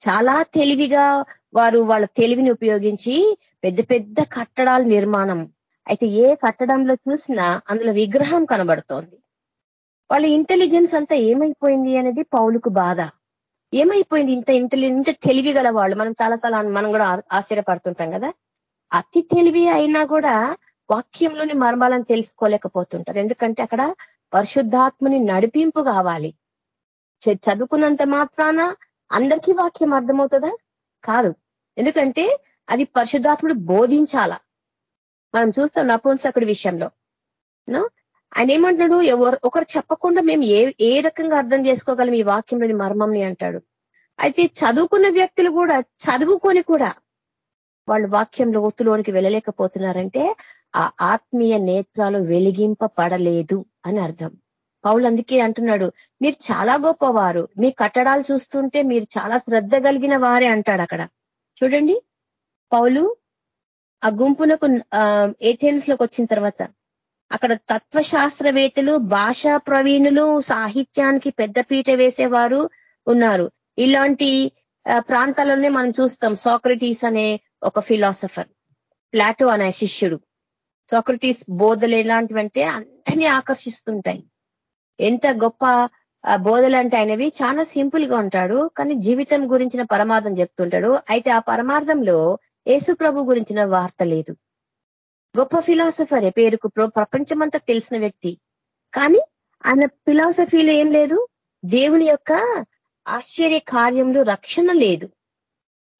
చాలా తెలివిగా వారు వాళ్ళ తెలివిని ఉపయోగించి పెద్ద పెద్ద కట్టడాల నిర్మాణం. అయితే ఏ కట్టడంలో చూసినా అందులో విగ్రహం కనబడుతోంది. వాళ్ళ ఇంటెలిజెన్స్ అంతా ఏమైపోయింది అనేది పౌలుకు బాధ. ఏమైపోయింది ఇంత ఇంటెలి ఇంత తెలివి గల వాళ్ళు? మనం చాలాసార్లు మనం కూడా ఆశ్చర్యపడుతుంటాం కదా. అతి తెలివి అయినా కూడా వాక్యంలోని మర్మాలను తెలుసుకోలేకపోతుంటారు. ఎందుకంటే అక్కడ పరిశుద్ధాత్మని నడిపింపు కావాలి. చదువుకున్నంత మాత్రాన అందరికీ వాక్యం అర్థమవుతుందా? కాదు. ఎందుకంటే అది పరిశుద్ధాత్ముడు బోధించాల? మనం చూస్తాం నపుంసకుడి విషయంలో. ఆయన ఏమంటాడు ఎవరు ఒకరు చెప్పకుండా మేము ఏ ఏ రకంగా అర్థం చేసుకోగలం ఈ వాక్యంలోని మర్మంని అంటాడు. అయితే చదువుకున్న వ్యక్తులు కూడా చదువుకొని కూడా వాళ్ళు వాక్యం లోతులోనికి వెళ్ళలేకపోతున్నారంటే ఆ ఆత్మీయ నేత్రాలు వెలిగింపబడలేదు అని అర్థం. పౌలు అందుకే అంటున్నాడు మీరు చాలా గొప్పవారు. మీ కట్టడాలు చూస్తుంటే మీరు చాలా శ్రద్ధ కలిగిన వారే అంటాడు అక్కడ. చూడండి పౌలు ఆ గుంపునకు ఏథెన్స్లోకి వచ్చిన తర్వాత అక్కడ తత్వశాస్త్రవేత్తలు భాషా ప్రవీణులు సాహిత్యానికి పెద్దపీట వేసేవారు ఉన్నారు. ఇలాంటి ప్రాంతాల్లోనే మనం చూస్తాం. సోక్రటీస్ అనే ఒక ఫిలాసఫర్ ప్లాటో అనే శిష్యుడు. సోక్రటీస్ బోధలు ఎలాంటివంటే అందరినీ ఆకర్షిస్తుంటాయి. ఎంత గొప్ప బోధలు అంటే ఆయనవి చాలా సింపుల్గా ఉంటాడు కానీ జీవితం గురించిన పరమార్థం చెప్తుంటాడు. అయితే ఆ పరమార్థంలో యేసు ప్రభు గురించిన వార్త లేదు. గొప్ప ఫిలాసఫరే పేరుకు ప్రపంచమంతా తెలిసిన వ్యక్తి. కానీ ఆయన ఫిలాసఫీలో ఏం లేదు. దేవుని యొక్క ఆశ్చర్య కార్యంలో రక్షణ లేదు.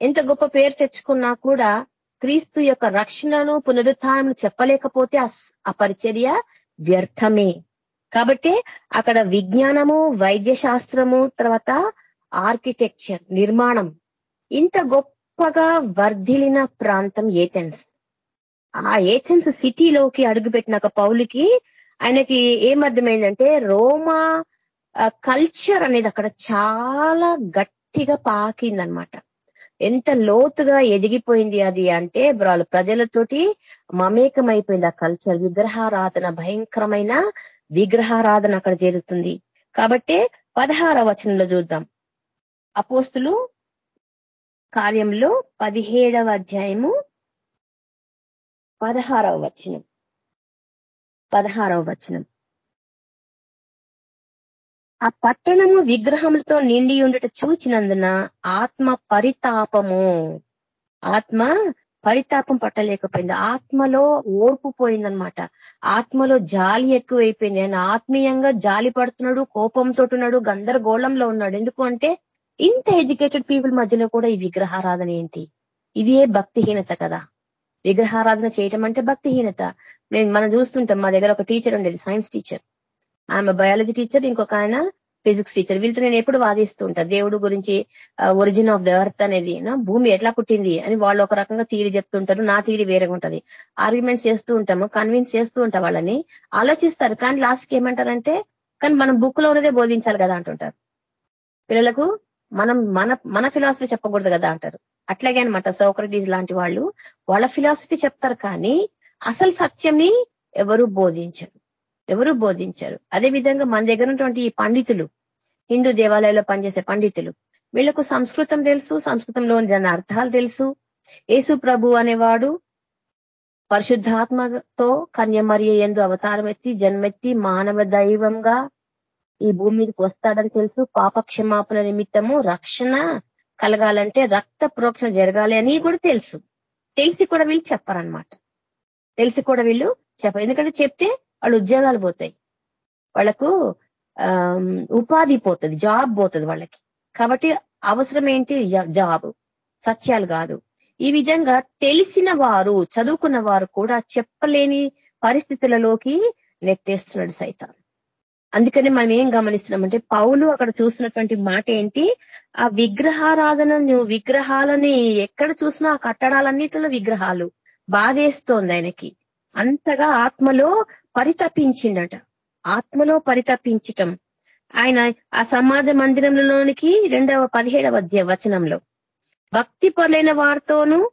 ఎంత గొప్ప పేరు తెచ్చుకున్నా కూడా క్రీస్తు యొక్క రక్షణను పునరుత్నం చెప్పలేకపోతే ఆ పరిచర్య వ్యర్థమే. కాబట్టి అక్కడ విజ్ఞానము వైద్య శాస్త్రము తర్వాత ఆర్కిటెక్చర్ నిర్మాణం. ఇంత గొప్పగా వర్ధిలిన ప్రాంతం ఏథెన్స్. ఆ ఏథెన్స్ సిటీలోకి అడుగుపెట్టినాక పౌలికి ఆయనకి ఏమర్థమైందంటే రోమా కల్చర్ అనేది అక్కడ చాలా గట్టిగా పాకిందనమాట. ఎంత లోతుగా ఎదిగిపోయింది అది అంటే బ్రాలు ప్రజలతోటి మమేకమైపోయింది ఆ కల్చర్ విగ్రహారాధన భయంకరమైన విగ్రహారాధన అక్కడ జరుగుతుంది. కాబట్టి పదహార వచనంలో చూద్దాం. అపోస్తులు కార్యంలో పదిహేడవ అధ్యాయము పదహారవ వచనం. పదహారవ వచనం. ఆ పట్టణము విగ్రహములతో నిండి ఉండట చూచినందున ఆత్మ పరితాపము. ఆత్మ పరితాపం పట్టలేకపోయింది. ఆత్మలో ఓర్పు పోయిందనమాట ఆత్మలో జాలి ఎక్కువైపోయింది. ఆయన ఆత్మీయంగా జాలి పడుతున్నాడు కోపంతో ఉన్నాడు గందరగోళంలో ఉన్నాడు. ఎందుకు అంటే ఇంత ఎడ్యుకేటెడ్ పీపుల్ మధ్యలో కూడా ఈ విగ్రహారాధన ఏంటి? ఇదే భక్తిహీనత కదా. విగ్రహారాధన చేయటం అంటే భక్తిహీనత. నేను మనం చూస్తుంటాం మా దగ్గర ఒక టీచర్ ఉండేది సైన్స్ టీచర్. ఆమె బయాలజీ టీచర్ ఇంకొక ఆయన ఫిజిక్స్ టీచర్ వీళ్ళతో నేను ఎప్పుడు వాదిస్తూ ఉంటా. దేవుడు గురించి ఒరిజిన్ ఆఫ్ ద ఎర్త్ అనేది భూమి ఎట్లా పుట్టింది అని వాళ్ళు ఒక రకంగా తీరి చెప్తుంటారు. నా తీరి వేరేగా ఉంటుంది. ఆర్గ్యుమెంట్స్ చేస్తూ ఉంటాము కన్విన్స్ చేస్తూ ఉంటాం వాళ్ళని. ఆలోచిస్తారు. కానీ లాస్ట్కి ఏమంటారంటే కానీ మనం బుక్లో ఉన్నదే బోధించాలి కదా అంటుంటారు. పిల్లలకు మనం మన మన ఫిలాసఫీ చెప్పకూడదు కదా అంటారు. అట్లాగే అనమాట సోక్రటీస్ లాంటి వాళ్ళు. వాళ్ళ ఫిలాసఫీ చెప్తారు కానీ అసలు సత్యంని ఎవరు బోధించరు. ఎవరు బోధించారు. అదే విధంగా మన దగ్గర ఉన్నటువంటి ఈ పండితులు హిందూ దేవాలయాల్లో పనిచేసే పండితులు వీళ్ళకు సంస్కృతం తెలుసు సంస్కృతంలో దాని అర్థాలు తెలుసు. యేసు ప్రభు అనేవాడు పరిశుద్ధాత్మతో కన్యమర్య ఎందు అవతారం ఎత్తి జన్మెత్తి మానవ దైవంగా ఈ భూమి మీదకి వస్తాడని తెలుసు. పాప క్షమాపణ నిమిత్తము రక్షణ కలగాలంటే రక్త ప్రోక్షణ జరగాలి అని కూడా తెలుసు. తెలిసి కూడా వీళ్ళు చెప్పారనమాట తెలిసి కూడా వీళ్ళు చెప్పారు. ఎందుకంటే చెప్తే వాళ్ళు ఉద్యోగాలు పోతాయి. వాళ్ళకు ఉపాధి పోతుంది జాబ్ పోతుంది వాళ్ళకి. కాబట్టి అవసరం ఏంటి? జాబ్. సత్యాలు కాదు. ఈ విధంగా తెలిసిన వారు చదువుకున్న వారు కూడా చెప్పలేని పరిస్థితులలోకి నెట్టేస్తున్నాడు సైతం అందుకని మనం ఏం గమనిస్తున్నామంటే పౌలు అక్కడ చూసినటువంటి మాట ఏంటి? ఆ విగ్రహారాధన విగ్రహాలని ఎక్కడ చూసినా ఆ కట్టడాలన్నిటిలో విగ్రహాలు. బాధేస్తోంది ఆయనకి. అంతగా ఆత్మలో పరితపించిండట ఆత్మలో పరితపించటం. ఆయన ఆ సమాజ మందిరంలోనికి రెండవ పదిహేడవ వచనంలో భక్తి పొరలైన వారితోనూ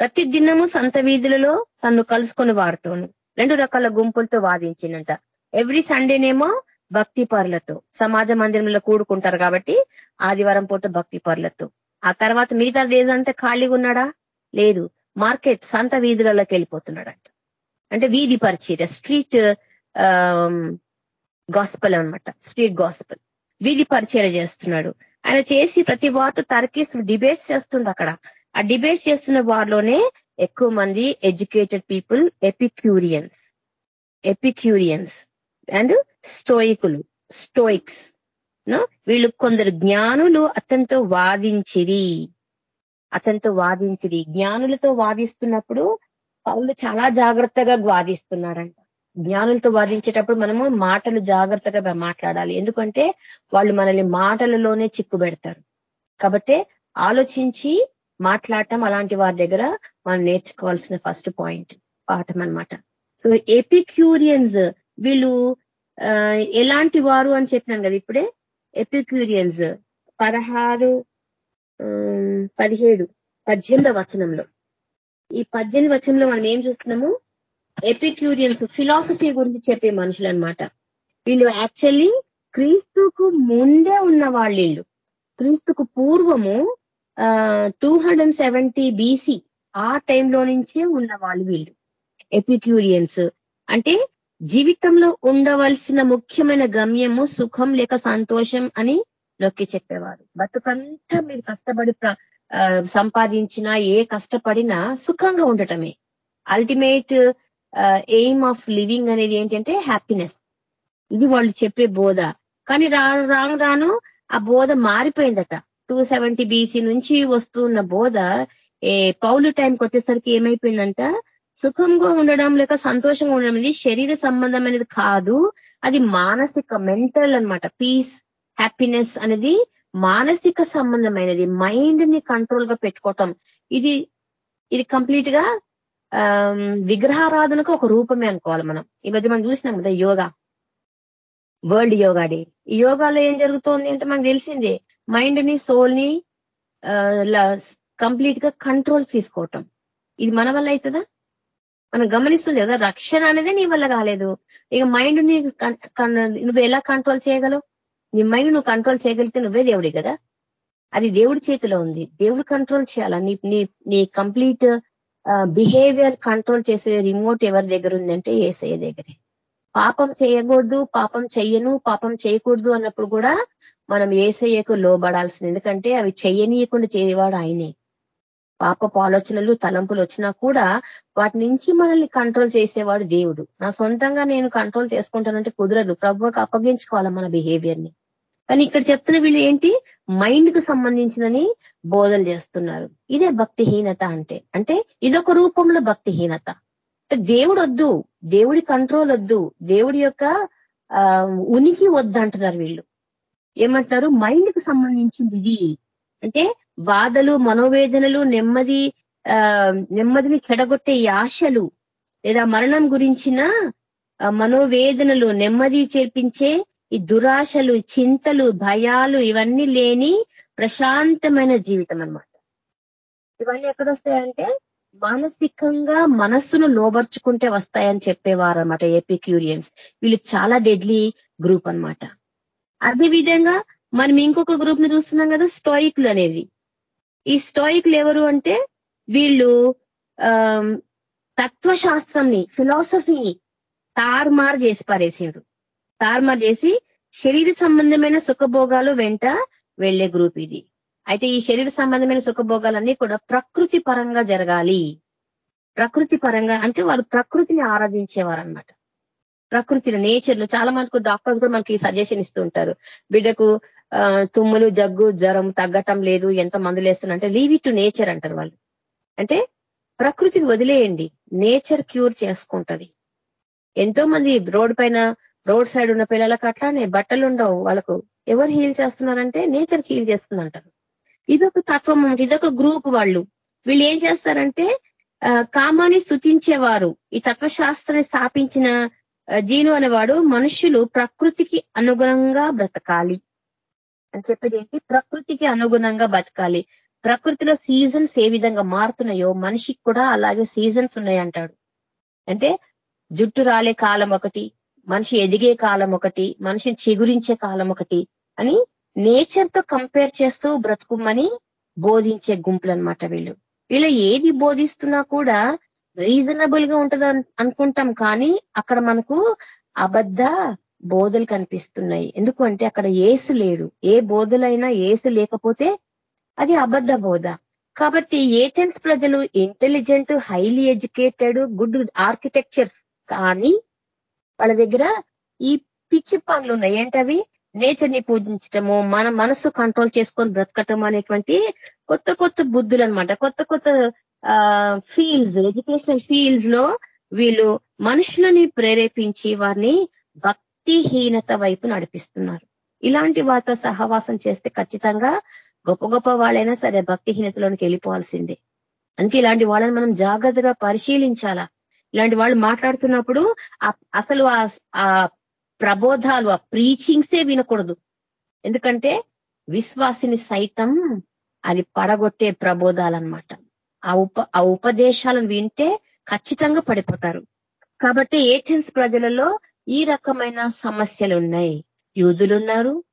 ప్రతి దినము సంత వీధులలో తను కలుసుకుని వారితోను రెండు రకాల గుంపులతో వాదించిందంట ఎవ్రీ సండేనేమో భక్తి పరులతో సమాజ మందిరంలో కూడుకుంటారు కాబట్టి ఆదివారం పూట భక్తి పరులతో. ఆ తర్వాత మిగతా డేస్ అంటే ఖాళీగా ఉన్నాడా? లేదు. మార్కెట్ సంత వీధులలోకి వెళ్ళిపోతున్నాడంట. అంటే వీధి పరిచర్య స్ట్రీట్ గాస్పల్ అనమాట స్ట్రీట్ గాస్పల్ వీధి పరిచర్య చేస్తున్నాడు. ఆయన చేసి ప్రతి వార్త తర్కీస్ డిబేట్స్ చేస్తుండ అక్కడ. ఆ డిబేట్స్ చేస్తున్న వారిలోనే ఎక్కువ మంది educated people Epicureans Epicureans and స్టోయికులు Stoics వీళ్ళు కొందరు జ్ఞానులు అతనితో వాదించిరి. అతనితో వాదించిరి. జ్ఞానులతో వాదిస్తున్నప్పుడు పౌలు చాలా జాగ్రత్తగా వాదిస్తున్నాడంట జ్ఞానులతో వాదించేటప్పుడు మనము మాటలు జాగ్రత్తగా మాట్లాడాలి. ఎందుకంటే వాళ్ళు మనల్ని మాటలలోనే చిక్కు పెడతారు. కాబట్టి ఆలోచించి మాట్లాడటం అలాంటి వారి దగ్గర మనం నేర్చుకోవాల్సిన ఫస్ట్ పాయింట్ పాఠం అనమాట సో ఎపిక్యూరియన్స్ వీళ్ళు ఎలాంటి వారు అని చెప్పినాం కదా ఇప్పుడే? ఎపిక్యూరియన్స్ పదహారు పదిహేడు పద్దెనిమిదవ వచనంలో. ఈ పద్దెనిమిది వచనంలో మనం ఏం చూస్తున్నాము? ఎపిక్యూరియన్స్ ఫిలాసఫీ గురించి చెప్పే మనుషులు అనమాట వీళ్ళు యాక్చువల్లీ క్రీస్తుకు ముందే ఉన్న వాళ్ళు వీళ్ళు క్రీస్తుకు పూర్వము టూ హండ్రెడ్ సెవెంటీ బీసీ ఆ టైంలో నుంచే ఉన్న వాళ్ళు వీళ్ళు. ఎపిక్యూరియన్స్. అంటే జీవితంలో ఉండవలసిన ముఖ్యమైన గమ్యము సుఖం లేక సంతోషం అని నొక్కి చెప్పేవారు. బతుకంతా మీరు కష్టపడి సంపాదించినా ఏ కష్టపడినా సుఖంగా ఉండటమే. అల్టిమేట్ ఎయిమ్ ఆఫ్ లివింగ్ అనేది ఏంటంటే హ్యాపీనెస్ ఇది వాళ్ళు చెప్పే బోధ. కానీ రాను రాను రాను ఆ బోధ మారిపోయిందట. టూ సెవెంటీ బీసీ నుంచి వస్తున్న బోధ ఏ పౌలు టైంకి వచ్చేసరికి ఏమైపోయిందంట? సుఖంగా ఉండడం లేక సంతోషంగా ఉండడం అనేది శరీర సంబంధం అనేది కాదు. అది మానసిక మెంటల్ అనమాట పీస్ హ్యాపీనెస్ అనేది మానసిక సంబంధమైనది మైండ్ని కంట్రోల్గా పెట్టుకోవటం. ఇది ఇది కంప్లీట్గా విగ్రహారాధనకు ఒక రూపమే అనుకోవాలి మనం. ఈ మధ్య మనం చూసినాం కదా యోగా. World yoga day. ఈ యోగాలో ఏం జరుగుతోంది అంటే మనకు తెలిసిందే మైండ్ని సోల్ని కంప్లీట్గా కంట్రోల్ తీసుకోవటం. ఇది మన వల్ల అవుతుందా మనం గమనిస్తుంది కదా రక్షణ అనేది నీ వల్ల కాలేదు. ఇక మైండ్ని నువ్వు ఎలా కంట్రోల్ చేయగలవు? నీ మైండ్ నువ్వు కంట్రోల్ చేయగలిగితే నువ్వే దేవుడి కదా? అది దేవుడి చేతిలో ఉంది. దేవుడు కంట్రోల్ చేయాలా? నీ నీ నీ కంప్లీట్ బిహేవియర్ కంట్రోల్ చేసే రిమోట్ ఎవరి దగ్గర ఉందంటే ఏసయ్య దగ్గరే. పాపం చేయకూడదు పాపం చెయ్యను పాపం చేయకూడదు అన్నప్పుడు కూడా మనం ఏసయ్యకు లోబడాల్సింది. ఎందుకంటే అవి చెయ్యనీయకుండా చేయవాడు ఆయనే. పాపపు ఆలోచనలు తలంపులు వచ్చినా కూడా వాటి నుంచి మనల్ని కంట్రోల్ చేసేవాడు దేవుడు. నా సొంతంగా నేను కంట్రోల్ చేసుకుంటానంటే కుదరదు. ప్రభుకి అప్పగించుకోవాలి మన బిహేవియర్ని కానీ ఇక్కడ చెప్తున్న వీళ్ళు ఏంటి? మైండ్కు సంబంధించినని బోధలు చేస్తున్నారు. ఇదే భక్తిహీనత అంటే. అంటే ఇదొక రూపంలో భక్తిహీనత. దేవుడు వద్దు దేవుడి కంట్రోల్ వద్దు దేవుడి యొక్క ఉనికి వద్దు అంటున్నారు వీళ్ళు. ఏమంటున్నారు? మైండ్కు సంబంధించింది ఇది. అంటే బాధలు మనోవేదనలు నెమ్మది నెమ్మదిని చెడగొట్టే ఆశలు లేదా మరణం గురించిన మనోవేదనలు నెమ్మది చేర్పించే ఈ దురాశలు చింతలు భయాలు ఇవన్నీ లేని ప్రశాంతమైన జీవితం అనమాట ఇవన్నీ ఎక్కడొస్తాయంటే మానసికంగా మనస్సును లోబర్చుకుంటే వస్తాయని చెప్పేవారు అనమాట ఎపిక్యూరియన్స్ వీళ్ళు చాలా డెడ్లీ గ్రూప్ అనమాట అదే విధంగా మనం ఇంకొక గ్రూప్ని చూస్తున్నాం కదా స్టోయిక్లు అనేది ఈ స్టోయిక్లు ఎవరు అంటే వీళ్ళు తత్వశాస్త్రంని ఫిలాసఫీని తారుమారు చేసి పారేసిండ్రు. తారుమారు చేసి శరీర సంబంధమైన సుఖభోగాలు వెంట వెళ్ళే గ్రూప్ ఇది. అయితే ఈ శరీర సంబంధమైన సుఖభోగాలన్నీ కూడా ప్రకృతి పరంగా జరగాలి. ప్రకృతి పరంగా అంటే వాళ్ళు ప్రకృతిని ఆరాధించేవారు అనమాట ప్రకృతిలో నేచర్లో చాలా మనకు డాక్టర్స్ కూడా మనకి సజెషన్ ఇస్తుంటారు బిడ్డకు తుమ్ములు జగ్గు జ్వరం తగ్గటం లేదు ఎంత మందులు వేస్తున్నా లీవ్ ఇట్ టు నేచర్ అంటారు వాళ్ళు. అంటే ప్రకృతికి వదిలేయండి. నేచర్ క్యూర్ చేసుకుంటది. ఎంతో మంది రోడ్ పైన రోడ్ సైడ్ ఉన్న పిల్లలకు అట్లానే బట్టలు ఉండవు. వాళ్ళకు ఎవరు హీల్ చేస్తున్నారంటే నేచర్ హీల్ చేస్తుంది అంటారు ఇదొక తత్వం ఇదొక గ్రూప్ వాళ్ళు. వీళ్ళు ఏం చేస్తారంటే కామాన్ని స్థుతించేవారు ఈ తత్వశాస్త్రాన్ని స్థాపించిన జీను అనేవాడు మనుషులు ప్రకృతికి అనుగుణంగా బ్రతకాలి. అని చెప్పేది ఏంటి? ప్రకృతికి అనుగుణంగా బతకాలి. ప్రకృతిలో సీజన్స్ ఏ విధంగా మారుతున్నాయో మనిషికి కూడా అలాగే సీజన్స్ ఉన్నాయి అంటాడు. అంటే జుట్టు రాలే కాలం ఒకటి మనిషి ఎదిగే కాలం ఒకటి మనిషిని చిగురించే కాలం ఒకటి అని నేచర్తో కంపేర్ చేస్తూ బ్రతుకుమని బోధించే గుంపులు అనమాట వీళ్ళు. వీళ్ళు ఏది బోధిస్తున్నా కూడా రీజనబుల్గా ఉంటది అనుకుంటాం కానీ అక్కడ మనకు అబద్ధ బోధలు కనిపిస్తున్నాయి. ఎందుకంటే అక్కడ ఏసు లేడు. ఏ బోధలైనా ఏసు లేకపోతే అది అబద్ధ బోధ. కాబట్టి ఏథెన్స్ ప్రజలు intelligent highly educated good architectures కానీ వాళ్ళ దగ్గర ఈ పిచ్చి పనులు ఉన్నాయి. ఏంటవి నేచర్ని పూజించటము మన మనసు కంట్రోల్ చేసుకొని బ్రతకటం అనేటువంటి కొత్త కొత్త బుద్ధులు అనమాట కొత్త కొత్త ఫీల్డ్స్ ఎడ్యుకేషనల్ ఫీల్డ్స్లో వీళ్ళు మనుషులని ప్రేరేపించి వారిని భక్తిహీనత వైపు నడిపిస్తున్నారు. ఇలాంటి వారితో సహవాసం చేస్తే ఖచ్చితంగా గొప్ప గొప్ప వాళ్ళైనా సరే భక్తిహీనతలోనికి వెళ్ళిపోవాల్సిందే. అందుకే ఇలాంటి వాళ్ళని మనం జాగ్రత్తగా పరిశీలించాలా? ఇలాంటి వాళ్ళు మాట్లాడుతున్నప్పుడు అసలు ఆ ప్రబోధాలు ఆ ప్రీచింగ్సే వినకూడదు. ఎందుకంటే విశ్వాసిని సైతం అది పడగొట్టే ప్రబోధాలన్నమాట. ఆ ఉప ఆ ఉపదేశాలను వింటే ఖచ్చితంగా పడిపోతారు. కాబట్టి ఏథెన్స్ ప్రజలలో ఈ రకమైన సమస్యలు ఉన్నాయి యూదులున్నారు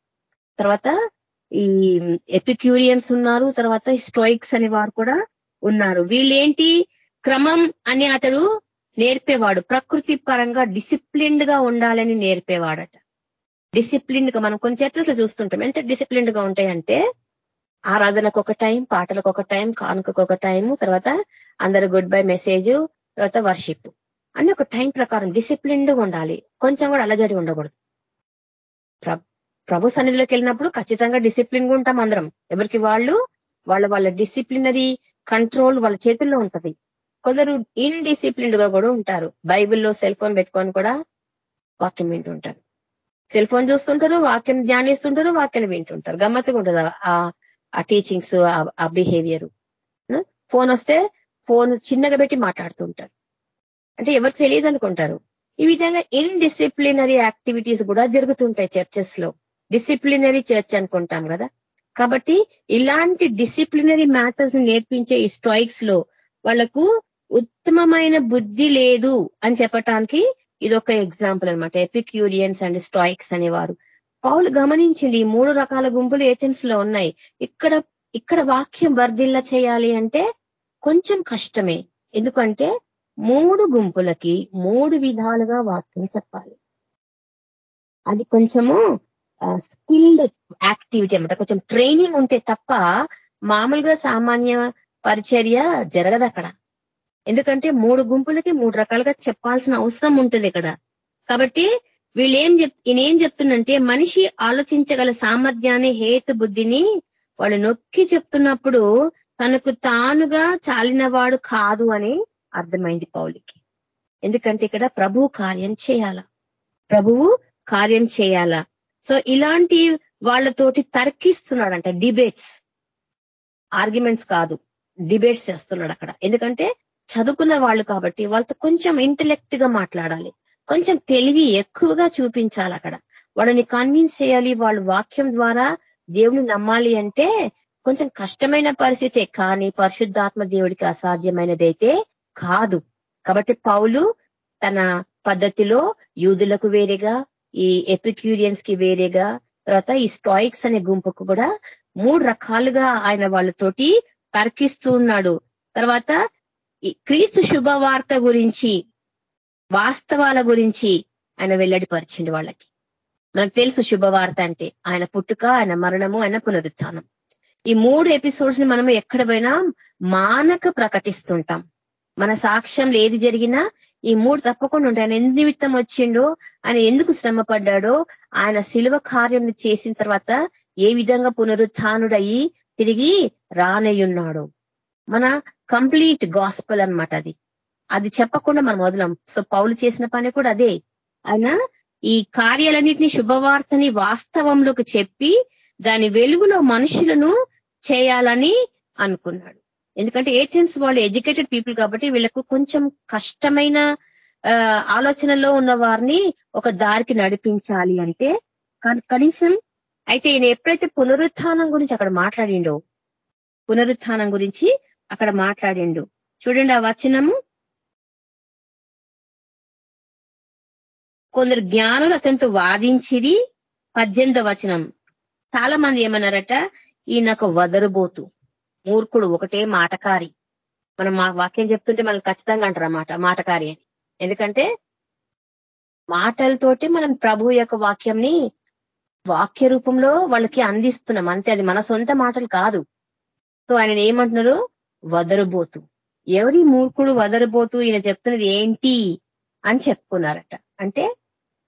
తర్వాత ఈ ఎపిక్యూరియన్స్ ఉన్నారు తర్వాత స్టోయిక్స్ అనే వారు కూడా ఉన్నారు. వీళ్ళేంటి? క్రమం అని అతడు నేర్పేవాడు. ప్రకృతి పరంగా డిసిప్లిన్డ్గా ఉండాలని నేర్పేవాడట. డిసిప్లిన్డ్గా మనం కొన్ని చర్చస్ చూస్తుంటాం. ఎంత డిసిప్లిన్డ్గా ఉంటాయంటే ఆరాధనకు ఒక టైం పాటలకు ఒక టైం కానుకకు ఒక టైం తర్వాత అందరు గుడ్ బై మెసేజ్ తర్వాత వర్షిప్. అన్ని ఒక టైం ప్రకారం డిసిప్లిన్డ్ ఉండాలి. కొంచెం కూడా అలజడి ఉండకూడదు. ప్రభు సన్నిధిలోకి వెళ్ళినప్పుడు ఖచ్చితంగా డిసిప్లిన్గా ఉంటాం అందరం. ఎవరికి వాళ్ళు? వాళ్ళ వాళ్ళ డిసిప్లినరీ కంట్రోల్ వాళ్ళ చేతుల్లో ఉంటది. కొందరు ఇన్డిసిప్లిన్డ్గా కూడా ఉంటారు. బైబిల్లో సెల్ ఫోన్ పెట్టుకొని కూడా వాక్యం వింటుంటారు. సెల్ ఫోన్ చూస్తుంటారు వాక్యం ధ్యానిస్తుంటారు వాక్యం వింటుంటారు. గమ్మత్తుగా ఉంటుంది. ఆ ఆ టీచింగ్స్ ఆ బిహేవియర్ ఫోన్ వస్తే ఫోన్ చిన్నగా పెట్టి మాట్లాడుతుంటారు. అంటే ఎవరికి తెలియదు అనుకుంటారు. ఈ విధంగా ఇన్డిసిప్లినరీ యాక్టివిటీస్ కూడా జరుగుతుంటాయి చర్చెస్లో. డిసిప్లినరీ చర్చ్ అనుకుంటాం కదా. కాబట్టి ఇలాంటి డిసిప్లినరీ మ్యాటర్స్ నేర్పించే ఈ స్ట్రైక్స్లో వాళ్ళకు ఉత్తమమైన బుద్ధి లేదు అని చెప్పటానికి ఇది ఒక ఎగ్జాంపుల్ అనమాట ఎపిక్యూరియన్స్ అండ్ స్ట్రైక్స్ అనేవారు. పౌలు గమనించింది ఈ మూడు రకాల గుంపులు ఏథెన్స్లో ఉన్నాయి. ఇక్కడ ఇక్కడ వాక్యం వర్ధిల్ల చేయాలి అంటే కొంచెం కష్టమే. ఎందుకంటే మూడు గుంపులకి మూడు విధాలుగా వాక్యం చెప్పాలి. అది కొంచెము స్కిల్డ్ యాక్టివిటీ అనమాట కొంచెం ట్రైనింగ్ ఉంటే తప్ప మామూలుగా సామాన్య పరిచర్య జరగదు అక్కడ. ఎందుకంటే మూడు గుంపులకి మూడు రకాలుగా చెప్పాల్సిన అవసరం ఉంటుంది ఇక్కడ. కాబట్టి వీళ్ళు ఏం చెప్ ఈయనేం చెప్తుందంటే మనిషి ఆలోచించగల సామర్థ్యాన్ని హేతు బుద్ధిని వాళ్ళు నొక్కి చెప్తున్నప్పుడు తనకు తానుగా చాలినవాడు కాదు అని అర్థమైంది పౌలికి. ఎందుకంటే ఇక్కడ ప్రభువు కార్యం చేయాల. ప్రభువు కార్యం చేయాల. సో ఇలాంటి వాళ్ళతోటి తర్కిస్తున్నాడంట డిబేట్స్. ఆర్గ్యుమెంట్స్ కాదు డిబేట్స్ చేస్తున్నాడు అక్కడ. ఎందుకంటే చదువుకున్న వాళ్ళు కాబట్టి వాళ్ళతో కొంచెం ఇంటలెక్ట్గా మాట్లాడాలి. కొంచెం తెలివి ఎక్కువగా చూపించాలి అక్కడ. వాళ్ళని కన్విన్స్ చేయాలి వాళ్ళు వాక్యం ద్వారా దేవుని నమ్మాలి అంటే కొంచెం కష్టమైన పరిస్థితే కానీ పరిశుద్ధాత్మ దేవుడికి అసాధ్యమైనదైతే కాదు. కాబట్టి పౌలు తన పద్ధతిలో యూదులకు వేరేగా ఈ ఎపిక్యూరియన్స్కి వేరేగా తర్వాత ఈ స్టాయిక్స్ అనే గుంపుకు కూడా మూడు రకాలుగా ఆయన వాళ్ళతోటి తర్కిస్తూ ఉన్నాడు. తర్వాత క్రీస్తు శుభవార్త గురించి వాస్తవాల గురించి ఆయన వెల్లడిపరిచిండు వాళ్ళకి. మనకు తెలుసు శుభవార్త అంటే ఆయన పుట్టుక ఆయన మరణము ఆయన పునరుత్థానం. ఈ మూడు ఎపిసోడ్స్ని మనం ఎక్కడ పోయినా మానక ప్రకటిస్తుంటాం. మన సాక్ష్యంలో ఏది జరిగినా ఈ మూడు తప్పకుండా ఉంటాయి. ఆయన ఎందు నిమిత్తం వచ్చిండో ఆయన ఎందుకు శ్రమ పడ్డాడో ఆయన శిలువ కార్యం చేసిన తర్వాత ఏ విధంగా పునరుత్డయి తిరిగి రానయ్యున్నాడు. మన కంప్లీట్ గాస్పల్ అనమాట అది. అది చెప్పకుండా మనం వదలం. సో పౌలు చేసిన పని కూడా అదే. ఆయన ఈ కార్యాలన్నింటినీ శుభవార్తని వాస్తవంలోకి చెప్పి దాని వెలుగులో మనుషులను చేయాలని అనుకున్నాడు. ఎందుకంటే ఏథెన్స్ వాళ్ళు ఎడ్యుకేటెడ్ పీపుల్ కాబట్టి వీళ్ళకు కొంచెం కష్టమైన ఆలోచనలో ఉన్న వారిని ఒక దారికి నడిపించాలి అంటే కనీసం అయితే ఈయన ఎప్పుడైతే పునరుత్థానం గురించి అక్కడ మాట్లాడిండో పునరుత్థానం గురించి అక్కడ మాట్లాడిండు. చూడండి ఆ వచనము. కొందరు జ్ఞానులు అతనితో వాదించిది పద్దెనిమిది వచనం. చాలా మంది ఏమన్నారట? ఈయనకు వదరుబోతు. మూర్ఖుడు ఒకటే మాటకారి. మనం మా వాక్యం చెప్తుంటే మనం ఖచ్చితంగా అంటారు అన్నమాట మాటకారి అని. ఎందుకంటే మాటలతోటి మనం ప్రభు యొక్క వాక్యంని వాక్య రూపంలో వాళ్ళకి అందిస్తున్నాం. అంతే అది మన సొంత మాటలు కాదు. సో ఆయన ఏమంటున్నారు వదరుబోతు. ఎవరి మూర్ఖుడు వదరుబోతు? ఈయన చెప్తున్నది ఏంటి? అని చెప్పుకున్నారట. అంటే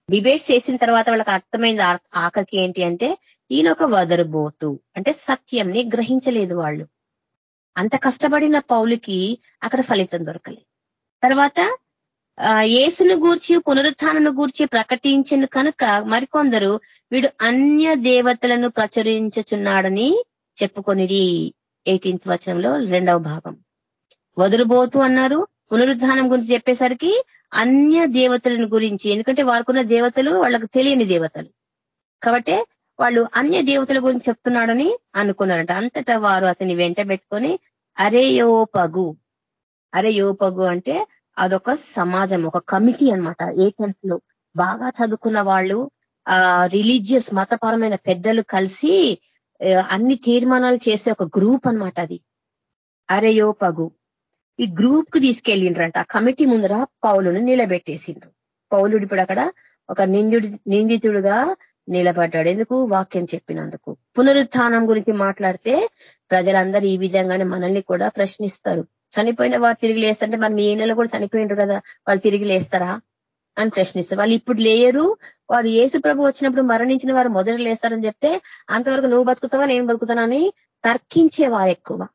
డిబేట్ చేసిన తర్వాత వాళ్ళకి అర్థమైంది ఆఖరికి ఏంటి అంటే ఈయన ఒక వదరుబోతు. అంటే సత్యంని గ్రహించలేదు వాళ్ళు. అంత కష్టపడిన పౌలికి అక్కడ ఫలితం దొరకలేదు తర్వాత ఏసును గూర్చి పునరుత్నను గూర్చి ప్రకటించిన కనుక మరికొందరు వీడు అన్య దేవతలను ప్రచురించుచున్నాడని చెప్పుకొనిది ఎయిటీన్త్ వచనంలో రెండవ భాగం. వదులుబోతు అన్నారు పునరుద్ధానం గురించి చెప్పేసరికి అన్య దేవతలను గురించి ఎందుకంటే వారికున్న దేవతలు వాళ్ళకు తెలియని దేవతలు. కాబట్టి వాళ్ళు అన్య దేవతల గురించి చెప్తున్నాడని అనుకున్నారంట. అంతటా వారు అతని వెంట పెట్టుకొని అరేయోపగు అరేయోపగు అంటే అదొక సమాజం ఒక కమిటీ అనమాట ఏథెన్స్లో బాగా చదువుకున్న వాళ్ళు ఆ రిలీజియస్ మతపరమైన పెద్దలు కలిసి అన్ని తీర్మానాలు చేసే ఒక గ్రూప్ అనమాట అది. అరేయోపగు ఈ గ్రూప్కు తీసుకెళ్ళిండ్రంట. ఆ కమిటీ ముందర పౌలును నిలబెట్టేసిండ్రు. పౌలుడు ఇప్పుడు అక్కడ ఒక నిందుడి నిందితుడుగా నిలబడ్డాడు. ఎందుకు? వాక్యం చెప్పినందుకు. పునరుత్థానం గురించి మాట్లాడితే ప్రజలందరూ ఈ విధంగానే మనల్ని కూడా ప్రశ్నిస్తారు. చనిపోయిన వారు తిరిగి లేస్తారంటే మరి మీ ఏళ్ళలో కూడా చనిపోయినారు కదా? వాళ్ళు తిరిగి లేస్తారా? అని ప్రశ్నిస్తారు. వాళ్ళు ఇప్పుడు లేయరు వాడు ఏసు ప్రభు వచ్చినప్పుడు మరణించిన వారు మొదట లేస్తారని చెప్తే అంతవరకు నువ్వు బతుకుతావా నేను బతుకుతానని అని తర్కించేవారు ఎక్కువ.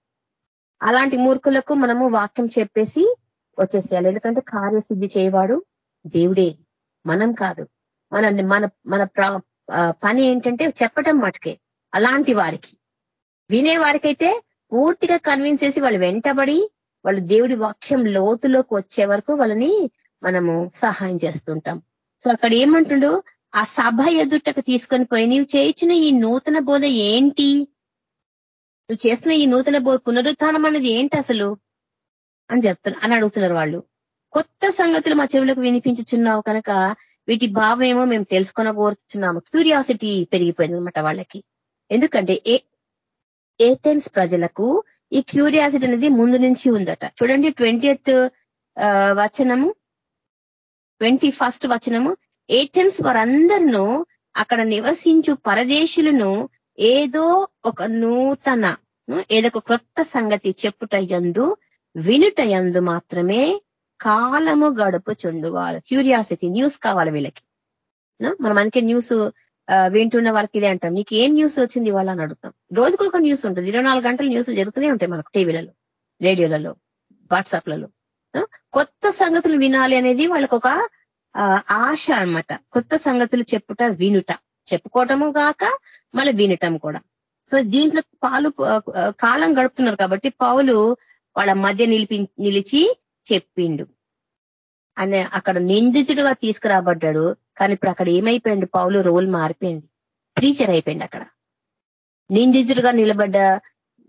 అలాంటి మూర్ఖులకు మనము వాక్యం చెప్పేసి వచ్చేసేయాలి. ఎందుకంటే కార్యసిద్ధి చేయవాడు దేవుడే. మనం కాదు. మన మన మన పని ఏంటంటే చెప్పటం మటుకే. అలాంటి వారికి. వినే వారికైతే పూర్తిగా కన్విన్స్ చేసి వాళ్ళు వెంటబడి వాళ్ళు దేవుడి వాక్యం లోతులోకి వచ్చే వరకు వాళ్ళని మనము సహాయం చేస్తుంటాం. సో అక్కడ ఏమంటుండో? ఆ సభ ఎదుటకు తీసుకొని పోయి నీవు చేయించిన ఈ నూతన బోధ ఏంటి? నువ్వు చేస్తున్న ఈ నూతన బోధ పునరుత్థానం అనేది ఏంటి అసలు? అని చెప్తున్నారు అని అడుగుతున్నారు వాళ్ళు. కొత్త సంగతులు మా చెవులకు వినిపించుచున్నావు కనుక వీటి భావం ఏమో మేము తెలుసుకొనబోతున్నాము. క్యూరియాసిటీ పెరిగిపోయింది అనమాట వాళ్ళకి. ఎందుకంటే ఏ ఏథెన్స్ ప్రజలకు ఈ క్యూరియాసిటీ అనేది ముందు నుంచి ఉందట. చూడండి ట్వంటీ వచనము ట్వంటీ ఫస్ట్ వచనము. ఏథెన్స్ వారందరినూ అక్కడ నివసించు పరదేశులను ఏదో ఒక నూతన ఏదో ఒక క్రొత్త సంగతి చెప్పుట యందు వినుట యందు మాత్రమే కాలము గడుపుచుండు వారు క్యూరియాసిటీ న్యూస్ కావాలి వీళ్ళకి. మనం అందుకే న్యూస్ వింటున్న వారికి ఇదే అంటాం. నీకు ఏం న్యూస్ వచ్చింది ఇవాళ అని అడుగుతాం. రోజుకు ఒక న్యూస్ ఉంటుంది. ఇరవై గంటల న్యూస్ జరుగుతూనే ఉంటాయి మనకు టీవీలలో రేడియోలలో వాట్సాప్లలో. కొత్త సంగతులు వినాలి అనేది వాళ్ళకు ఒక ఆశ అనమాట కొత్త సంగతులు చెప్పుట వినుట. చెప్పుకోవటము కాక మళ్ళీ వినటం కూడా. సో దీంట్లో పాలు కాలం గడుపుతున్నారు కాబట్టి పౌలు వాళ్ళ మధ్య నిలిపి నిలిచి చెప్పిండు. అనే అక్కడ నిందితుడుగా తీసుకురాబడ్డాడు. కానీ ఇప్పుడు అక్కడ ఏమైపోయింది? పౌలు రోల్ మారిపోయింది. ప్రీచర్ అయిపోయింది అక్కడ. నిందితుడుగా నిలబడ్డ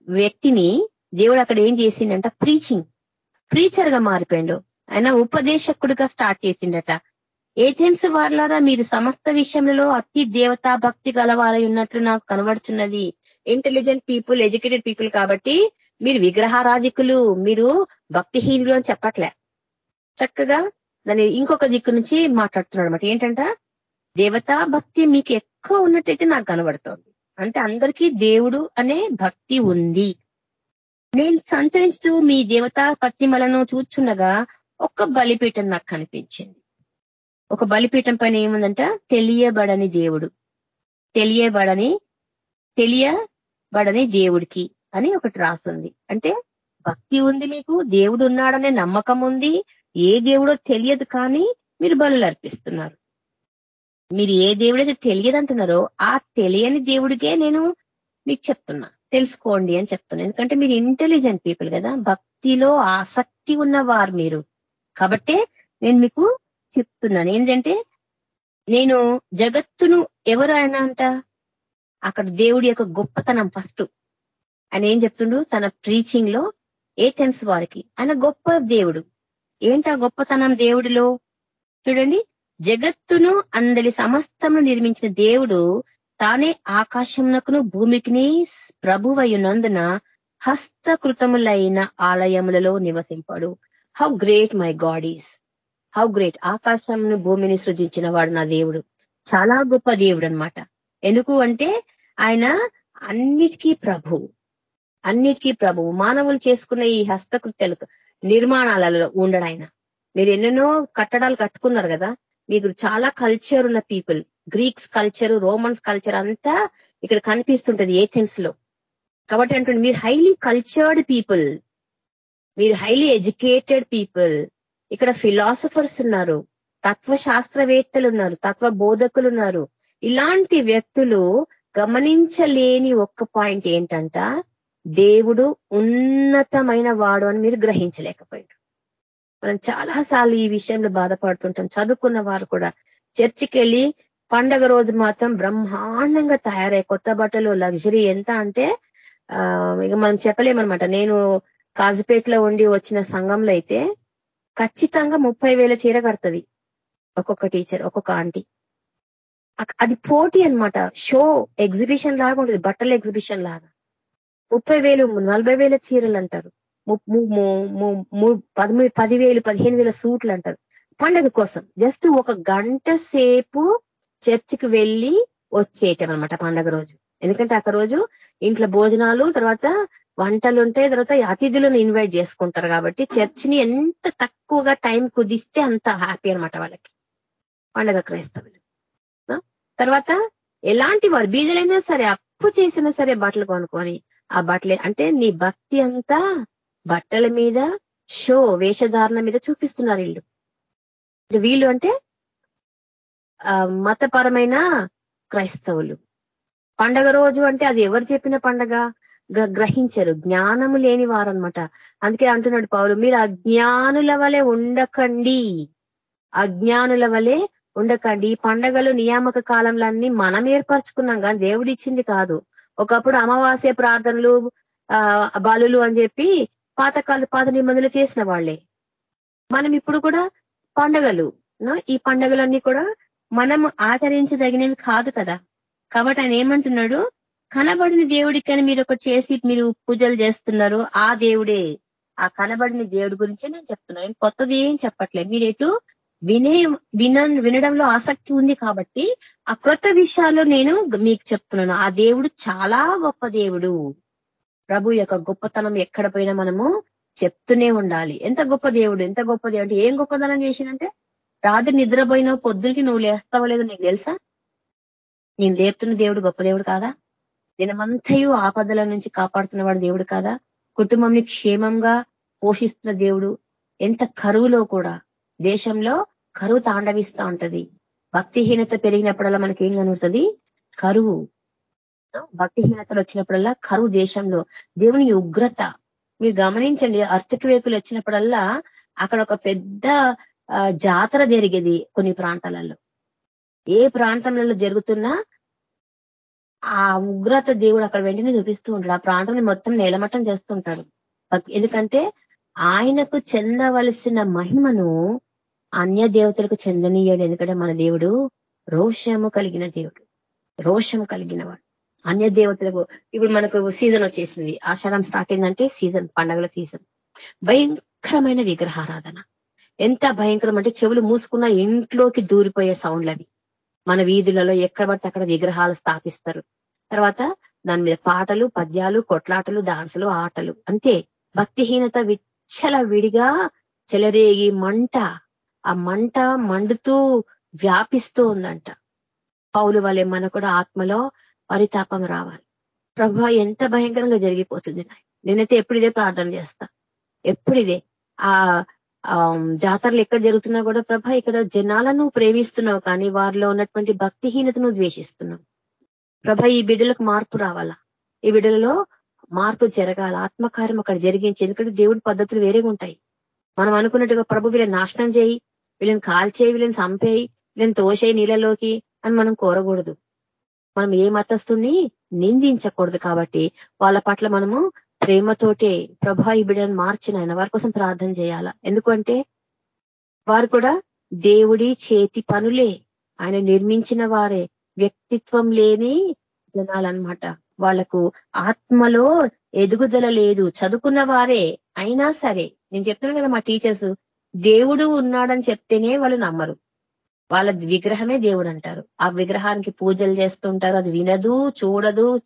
వ్యక్తిని దేవుడు అక్కడ ఏం చేసిండంట? ప్రీచింగ్. ప్రీచర్గా మారిపోయిండు. ఆయన ఉపదేశకుడిగా స్టార్ట్ చేసిండట. ఏథెన్స్ వార్లారా మీరు సమస్త విషయంలో అతి దేవతా భక్తి గలవారై ఉన్నట్లు నాకు కనబడుచున్నది. ఇంటెలిజెంట్ పీపుల్ ఎడ్యుకేటెడ్ పీపుల్ కాబట్టి మీరు విగ్రహారాధికులు మీరు భక్తిహీనులు అని చెప్పట్లే. చక్కగా దాని ఇంకొక దిక్కు నుంచి మాట్లాడుతున్నాడు అనమాట ఏంటంట దేవతా భక్తి మీకు ఎక్కువ ఉన్నట్టయితే నాకు కనబడుతోంది. అంటే అందరికీ దేవుడు అనే భక్తి ఉంది. నేను సంచరిస్తూ మీ దేవతా పత్తిమలను చూచుండగా ఒక్క బలిపీఠం నాకు కనిపించింది. ఒక బలిపీఠం పైన ఏముందంట? తెలియబడని దేవుడు. తెలియబడని తెలియబడని దేవుడికి అని ఒకటి రాస్తుంది అంటే భక్తి ఉంది మీకు దేవుడు ఉన్నాడనే నమ్మకం ఉంది ఏ దేవుడో తెలియదు కానీ మీరు బలులు అర్పిస్తున్నారు. మీరు ఏ దేవుడైతే తెలియదు అంటున్నారో ఆ తెలియని దేవుడికే నేను మీకు చెప్తున్నా. తెలుసుకోండి అని చెప్తున్నా. ఎందుకంటే మీరు ఇంటెలిజెంట్ పీపుల్ కదా. భక్తిలో ఆసక్తి ఉన్నవారు మీరు. కాబట్టే నేను మీకు చెప్తున్నాను. ఏంటంటే నేను జగత్తును ఎవరు ఆయన అంట? అక్కడ దేవుడి యొక్క గొప్పతనం ఫస్ట్ ఆయన ఏం చెప్తుండు? తన ప్రీచింగ్లో ఏథెన్స్ వారికి. ఆయన గొప్ప దేవుడు. ఏంటా గొప్పతనం దేవుడిలో? చూడండి. జగత్తును అందరి సమస్తమును నిర్మించిన దేవుడు తానే ఆకాశమునకును భూమికిని ప్రభువయున్నందున హస్తకృతములైన ఆలయములలో నివసింపాడు. How great my God is how great ఆకాశంను భూమిని సృజించిన వాడు నా దేవుడు. చాలా గొప్ప దేవుడు అనమాట ఎందుకు అంటే ఆయన అన్నిటికీ ప్రభువు అన్నిటికీ ప్రభువు మానవులు చేసుకున్న ఈ హస్తకృత్యాలు నిర్మాణాలలో ఉండడు ఆయన. మీరు ఎన్నెన్నో కట్టడాలు కట్టుకున్నారు కదా? మీకు చాలా కల్చర్ ఉన్న people Greeks culture Romans culture అంతా ఇక్కడ కనిపిస్తుంటది ఏథెన్స్లో. కాబట్టి అంటే మీరు హైలీ కల్చర్డ్ పీపుల్ మీరు హైలీ ఎడ్యుకేటెడ్ పీపుల్ ఇక్కడ ఫిలాసఫర్స్ ఉన్నారు తత్వ శాస్త్రవేత్తలు ఉన్నారు తత్వ బోధకులు ఉన్నారు ఇలాంటి వ్యక్తులు గమనించలేని ఒక్క పాయింట్ ఏంటంట? దేవుడు ఉన్నతమైన వాడు అని మీరు గ్రహించలేకపోయారు మనం చాలాసార్లు ఈ విషయంలో బాధపడుతుంటాం. చదువుకున్న వారు కూడా చర్చికి వెళ్ళి పండగ రోజు మాత్రం బ్రహ్మాండంగా తయారై కొత్త బట్టలు లగ్జరీ ఎంత అంటే ఇక మనం చెప్పలేమనమాట నేను కాజుపేటలో ఉండి వచ్చిన సంఘంలో అయితే ఖచ్చితంగా ముప్పై వేల చీర కడుతుంది. ఒక్కొక్క టీచర్ ఒక్కొక్క ఆంటీ. అది పోటీ అనమాట షో ఎగ్జిబిషన్ లాగా ఉంటుంది బట్టల ఎగ్జిబిషన్ లాగా. ముప్పై వేలు నలభై వేల చీరలు అంటారు పదమూడు పదివేలు పదిహేను వేల సూట్లు అంటారు. పండగ కోసం జస్ట్ ఒక గంట సేపు చర్చికి వెళ్ళి వచ్చేయటం అనమాట పండగ రోజు. ఎందుకంటే అక్కడ రోజు ఇంట్లో భోజనాలు తర్వాత వంటలు ఉంటాయి తర్వాత అతిథులను ఇన్వైట్ చేసుకుంటారు కాబట్టి చర్చిని ఎంత తక్కువగా టైం కుదిస్తే అంత హ్యాపీ అనమాట వాళ్ళకి. పండగ క్రైస్తవులు. తర్వాత ఎలాంటి వారు బీజలైనా సరే అప్పు చేసినా సరే బట్టలు కొనుక్కొని ఆ బట్టలే అంటే నీ భక్తి అంతా బట్టల మీద షో వేషధారణ మీద చూపిస్తున్నారు వీళ్ళు. వీళ్ళు అంటే మతపరమైన క్రైస్తవులు. పండగ రోజు అంటే అది ఎవరు చెప్పిన పండగ? గ్రహించరు. జ్ఞానము లేని వారనమాట అందుకే అంటున్నాడు పౌరు మీరు అజ్ఞానుల వలె ఉండకండి. అజ్ఞానుల వలె ఉండకండి. ఈ పండగలు నియామక కాలంలన్నీ మనం ఏర్పరచుకున్నాం కానీ దేవుడు ఇచ్చింది కాదు. ఒకప్పుడు అమావాస్య ప్రార్థనలు బలులు అని చెప్పి పాతకాలు పాత నిబంధనలు చేసిన వాళ్ళే. మనం ఇప్పుడు కూడా పండగలు ఈ పండగలన్నీ కూడా మనం ఆచరించదగినవి కాదు కదా. కాబట్టి ఆయన ఏమంటున్నాడు? కనబడిన దేవుడికని మీరు ఒకటి చేసి మీరు పూజలు చేస్తున్నారు ఆ దేవుడే. ఆ కనబడిన దేవుడి గురించే నేను చెప్తున్నాను. కొత్తది ఏం చెప్పట్లేదు. మీరు ఎటు వినే విన వినడంలో ఆసక్తి ఉంది కాబట్టి ఆ క్రొత్త విషయాల్లో నేను మీకు చెప్తున్నాను. ఆ దేవుడు చాలా గొప్ప దేవుడు. ప్రభు యొక్క గొప్పతనం ఎక్కడ పోయినా మనము చెప్తూనే ఉండాలి. ఎంత గొప్ప దేవుడు ఎంత గొప్ప దేవుడు ఏం గొప్పతనం చేసిందంటే రాత్రి నిద్రపోయినావు పొద్దునికి నువ్వు లేస్తావో లేదో నీకు తెలుసా? నేను లేపుతున్న దేవుడు గొప్ప దేవుడు కాదా? దినమంతయు ఆపదల నుంచి కాపాడుతున్నవాడు దేవుడు కాదా? కుటుంబంని క్షేమంగా పోషిస్తున్న దేవుడు ఎంత కరువులో కూడా దేశంలో కరువు తాండవిస్తూ ఉంటది. భక్తిహీనత పెరిగినప్పుడల్లా మనకి ఏం కనుగుతుంది కరువు. భక్తిహీనతలు వచ్చినప్పుడల్లా కరువు దేశంలో. దేవుని ఉగ్రత. మీరు గమనించండి వేకులు వచ్చినప్పుడల్లా అక్కడ ఒక పెద్ద జాతర జరిగేది కొన్ని ప్రాంతాలలో. ఏ ప్రాంతంలో జరుగుతున్నా ఆ ఉగ్రత దేవుడు అక్కడ వెంటనే చూపిస్తూ ఉంటాడు. ఆ ప్రాంతం మొత్తం నేలమట్టం చేస్తుంటాడు. ఎందుకంటే ఆయనకు చెందవలసిన మహిమను అన్య దేవతలకు చెందనీయాడు. ఎందుకంటే మన దేవుడు రోషము కలిగిన దేవుడు. రోషము కలిగిన వాడు. అన్య దేవతలకు ఇప్పుడు మనకు సీజన్ వచ్చేసింది. ఆషాఢం స్టార్ట్ అయిందంటే సీజన్ పండగల సీజన్. భయంకరమైన విగ్రహారాధన. ఎంత భయంకరం అంటే చెవులు మూసుకున్న ఇంట్లోకి దూరిపోయే సౌండ్లు అవి మన వీధులలో ఎక్కడ పడితే అక్కడ విగ్రహాలు స్థాపిస్తారు. తర్వాత దాని మీద పాటలు పద్యాలు కొట్లాటలు డాన్సులు ఆటలు. అంతే. భక్తిహీనత విచ్చల విడిగా చెలరేగి మంట. ఆ మంట మండుతూ వ్యాపిస్తూ ఉందంట. పౌలు వలె మన కూడా ఆత్మలో పరితాపం రావాలి. ప్రభు ఎంత భయంకరంగా జరిగిపోతుంది నేనైతే ఎప్పుడు ఇదే ప్రార్థన చేస్తా. ఎప్పుడు ఇదే. ఆ జాతరలు ఎక్కడ జరుగుతున్నా కూడా ప్రభ ఇక్కడ జనాలను ప్రేమిస్తున్నావు కానీ వారిలో ఉన్నటువంటి భక్తిహీనతను ద్వేషిస్తున్నావు. ప్రభ ఈ బిడ్డలకు మార్పు రావాలా? ఈ బిడ్డలలో మార్పు జరగాల ఆత్మకార్యం అక్కడ జరిగించి ఎందుకంటే దేవుడి పద్ధతులు వేరేగా ఉంటాయి. మనం అనుకున్నట్టుగా ప్రభు వీళ్ళని నాశనం చేయి వీళ్ళని కాల్చేయి వీళ్ళని చంపేయి వీళ్ళని తోసేయి నీళ్ళలోకి అని మనం కోరకూడదు. మనం ఏ మతస్థుని నిందించకూడదు కాబట్టి వాళ్ళ పట్ల మనము ప్రేమతోటే ప్రభా ఈ బిడ్డను మార్చిన ఆయన వారి కోసం ప్రార్థన చేయాలా. ఎందుకంటే వారు కూడా దేవుడి చేతి పనులే. ఆయన నిర్మించిన వారే. వ్యక్తిత్వం లేని జనాలన్నమాట. వాళ్ళకు ఆత్మలో ఎదుగుదల లేదు. చదువుకున్న వారే అయినా సరే. నేను చెప్తున్నాను కదా మా టీచర్స్ దేవుడు ఉన్నాడని చెప్తేనే వాళ్ళు నమ్మరు. వాళ్ళ విగ్రహమే దేవుడు అంటారు. ఆ విగ్రహానికి పూజలు చేస్తుంటారు. అది వినదు చూడదు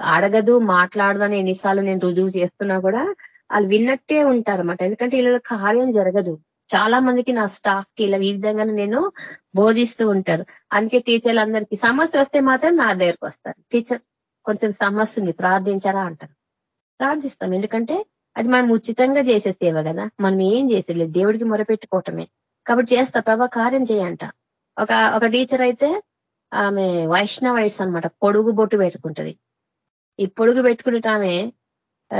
అడగదు మాట్లాడదు అని ఎన్నిసార్లు నేను రుజువు చేస్తున్నా కూడా వాళ్ళు విన్నట్టే ఉంటారు అనమాట ఎందుకంటే వీళ్ళ కార్యం జరగదు. చాలా మందికి నా స్టాఫ్కి ఇలా ఈ విధంగా నేను బోధిస్తూ ఉంటారు. అందుకే టీచర్లు అందరికీ సమస్య వస్తే మాత్రం నా దగ్గరకు వస్తారు. టీచర్ కొంచెం సమస్య ఉంది ప్రార్థించారా అంటారు. ప్రార్థిస్తాం. ఎందుకంటే అది మనం ఉచితంగా చేసే సేవ కదా. మనం ఏం చేసేది దేవుడికి మొరపెట్టుకోవటమే. కాబట్టి చేస్తా ప్రభా కార్యం చేయంట. ఒక ఒక టీచర్ అయితే ఆమె వైష్ణవైట్స్ అనమాట పొడుగు బొట్టు పెట్టుకుంటది. ఈ పొడుగు పెట్టుకునే ఆమె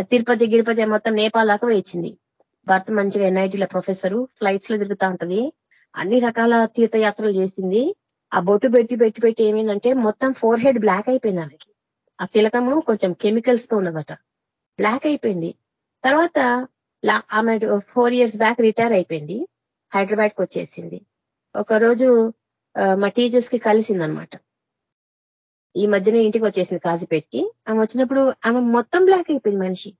తిరుపతి గిరుపతి మొత్తం నేపాల్ దాకా వేయించింది భర్త మంచిగా ఎన్ఐటీల ప్రొఫెసరు ఫ్లైట్స్లో తిరుగుతూ ఉంటది. అన్ని రకాల తీర్థయాత్రలు చేసింది. ఆ బొట్టు పెట్టి పెట్టి పెట్టి ఏమైందంటే మొత్తం ఫోర్ హెడ్ బ్లాక్ అయిపోయింది ఆమెకి. ఆ తిలకము కొంచెం కెమికల్స్తో ఉన్నదట. బ్లాక్ అయిపోయింది. తర్వాత ఆమె ఫోర్ ఇయర్స్ బ్యాక్ రిటైర్ అయిపోయింది. హైదరాబాద్కి వచ్చేసింది. ఒక రోజు మా టీచర్స్కి కలిసిందనమాట. ఈ మధ్యన ఇంటికి వచ్చేసింది కాజీపేటకి. ఆమె వచ్చినప్పుడు ఆమె మొత్తం బ్లాక్ అయిపోయింది మనిషి.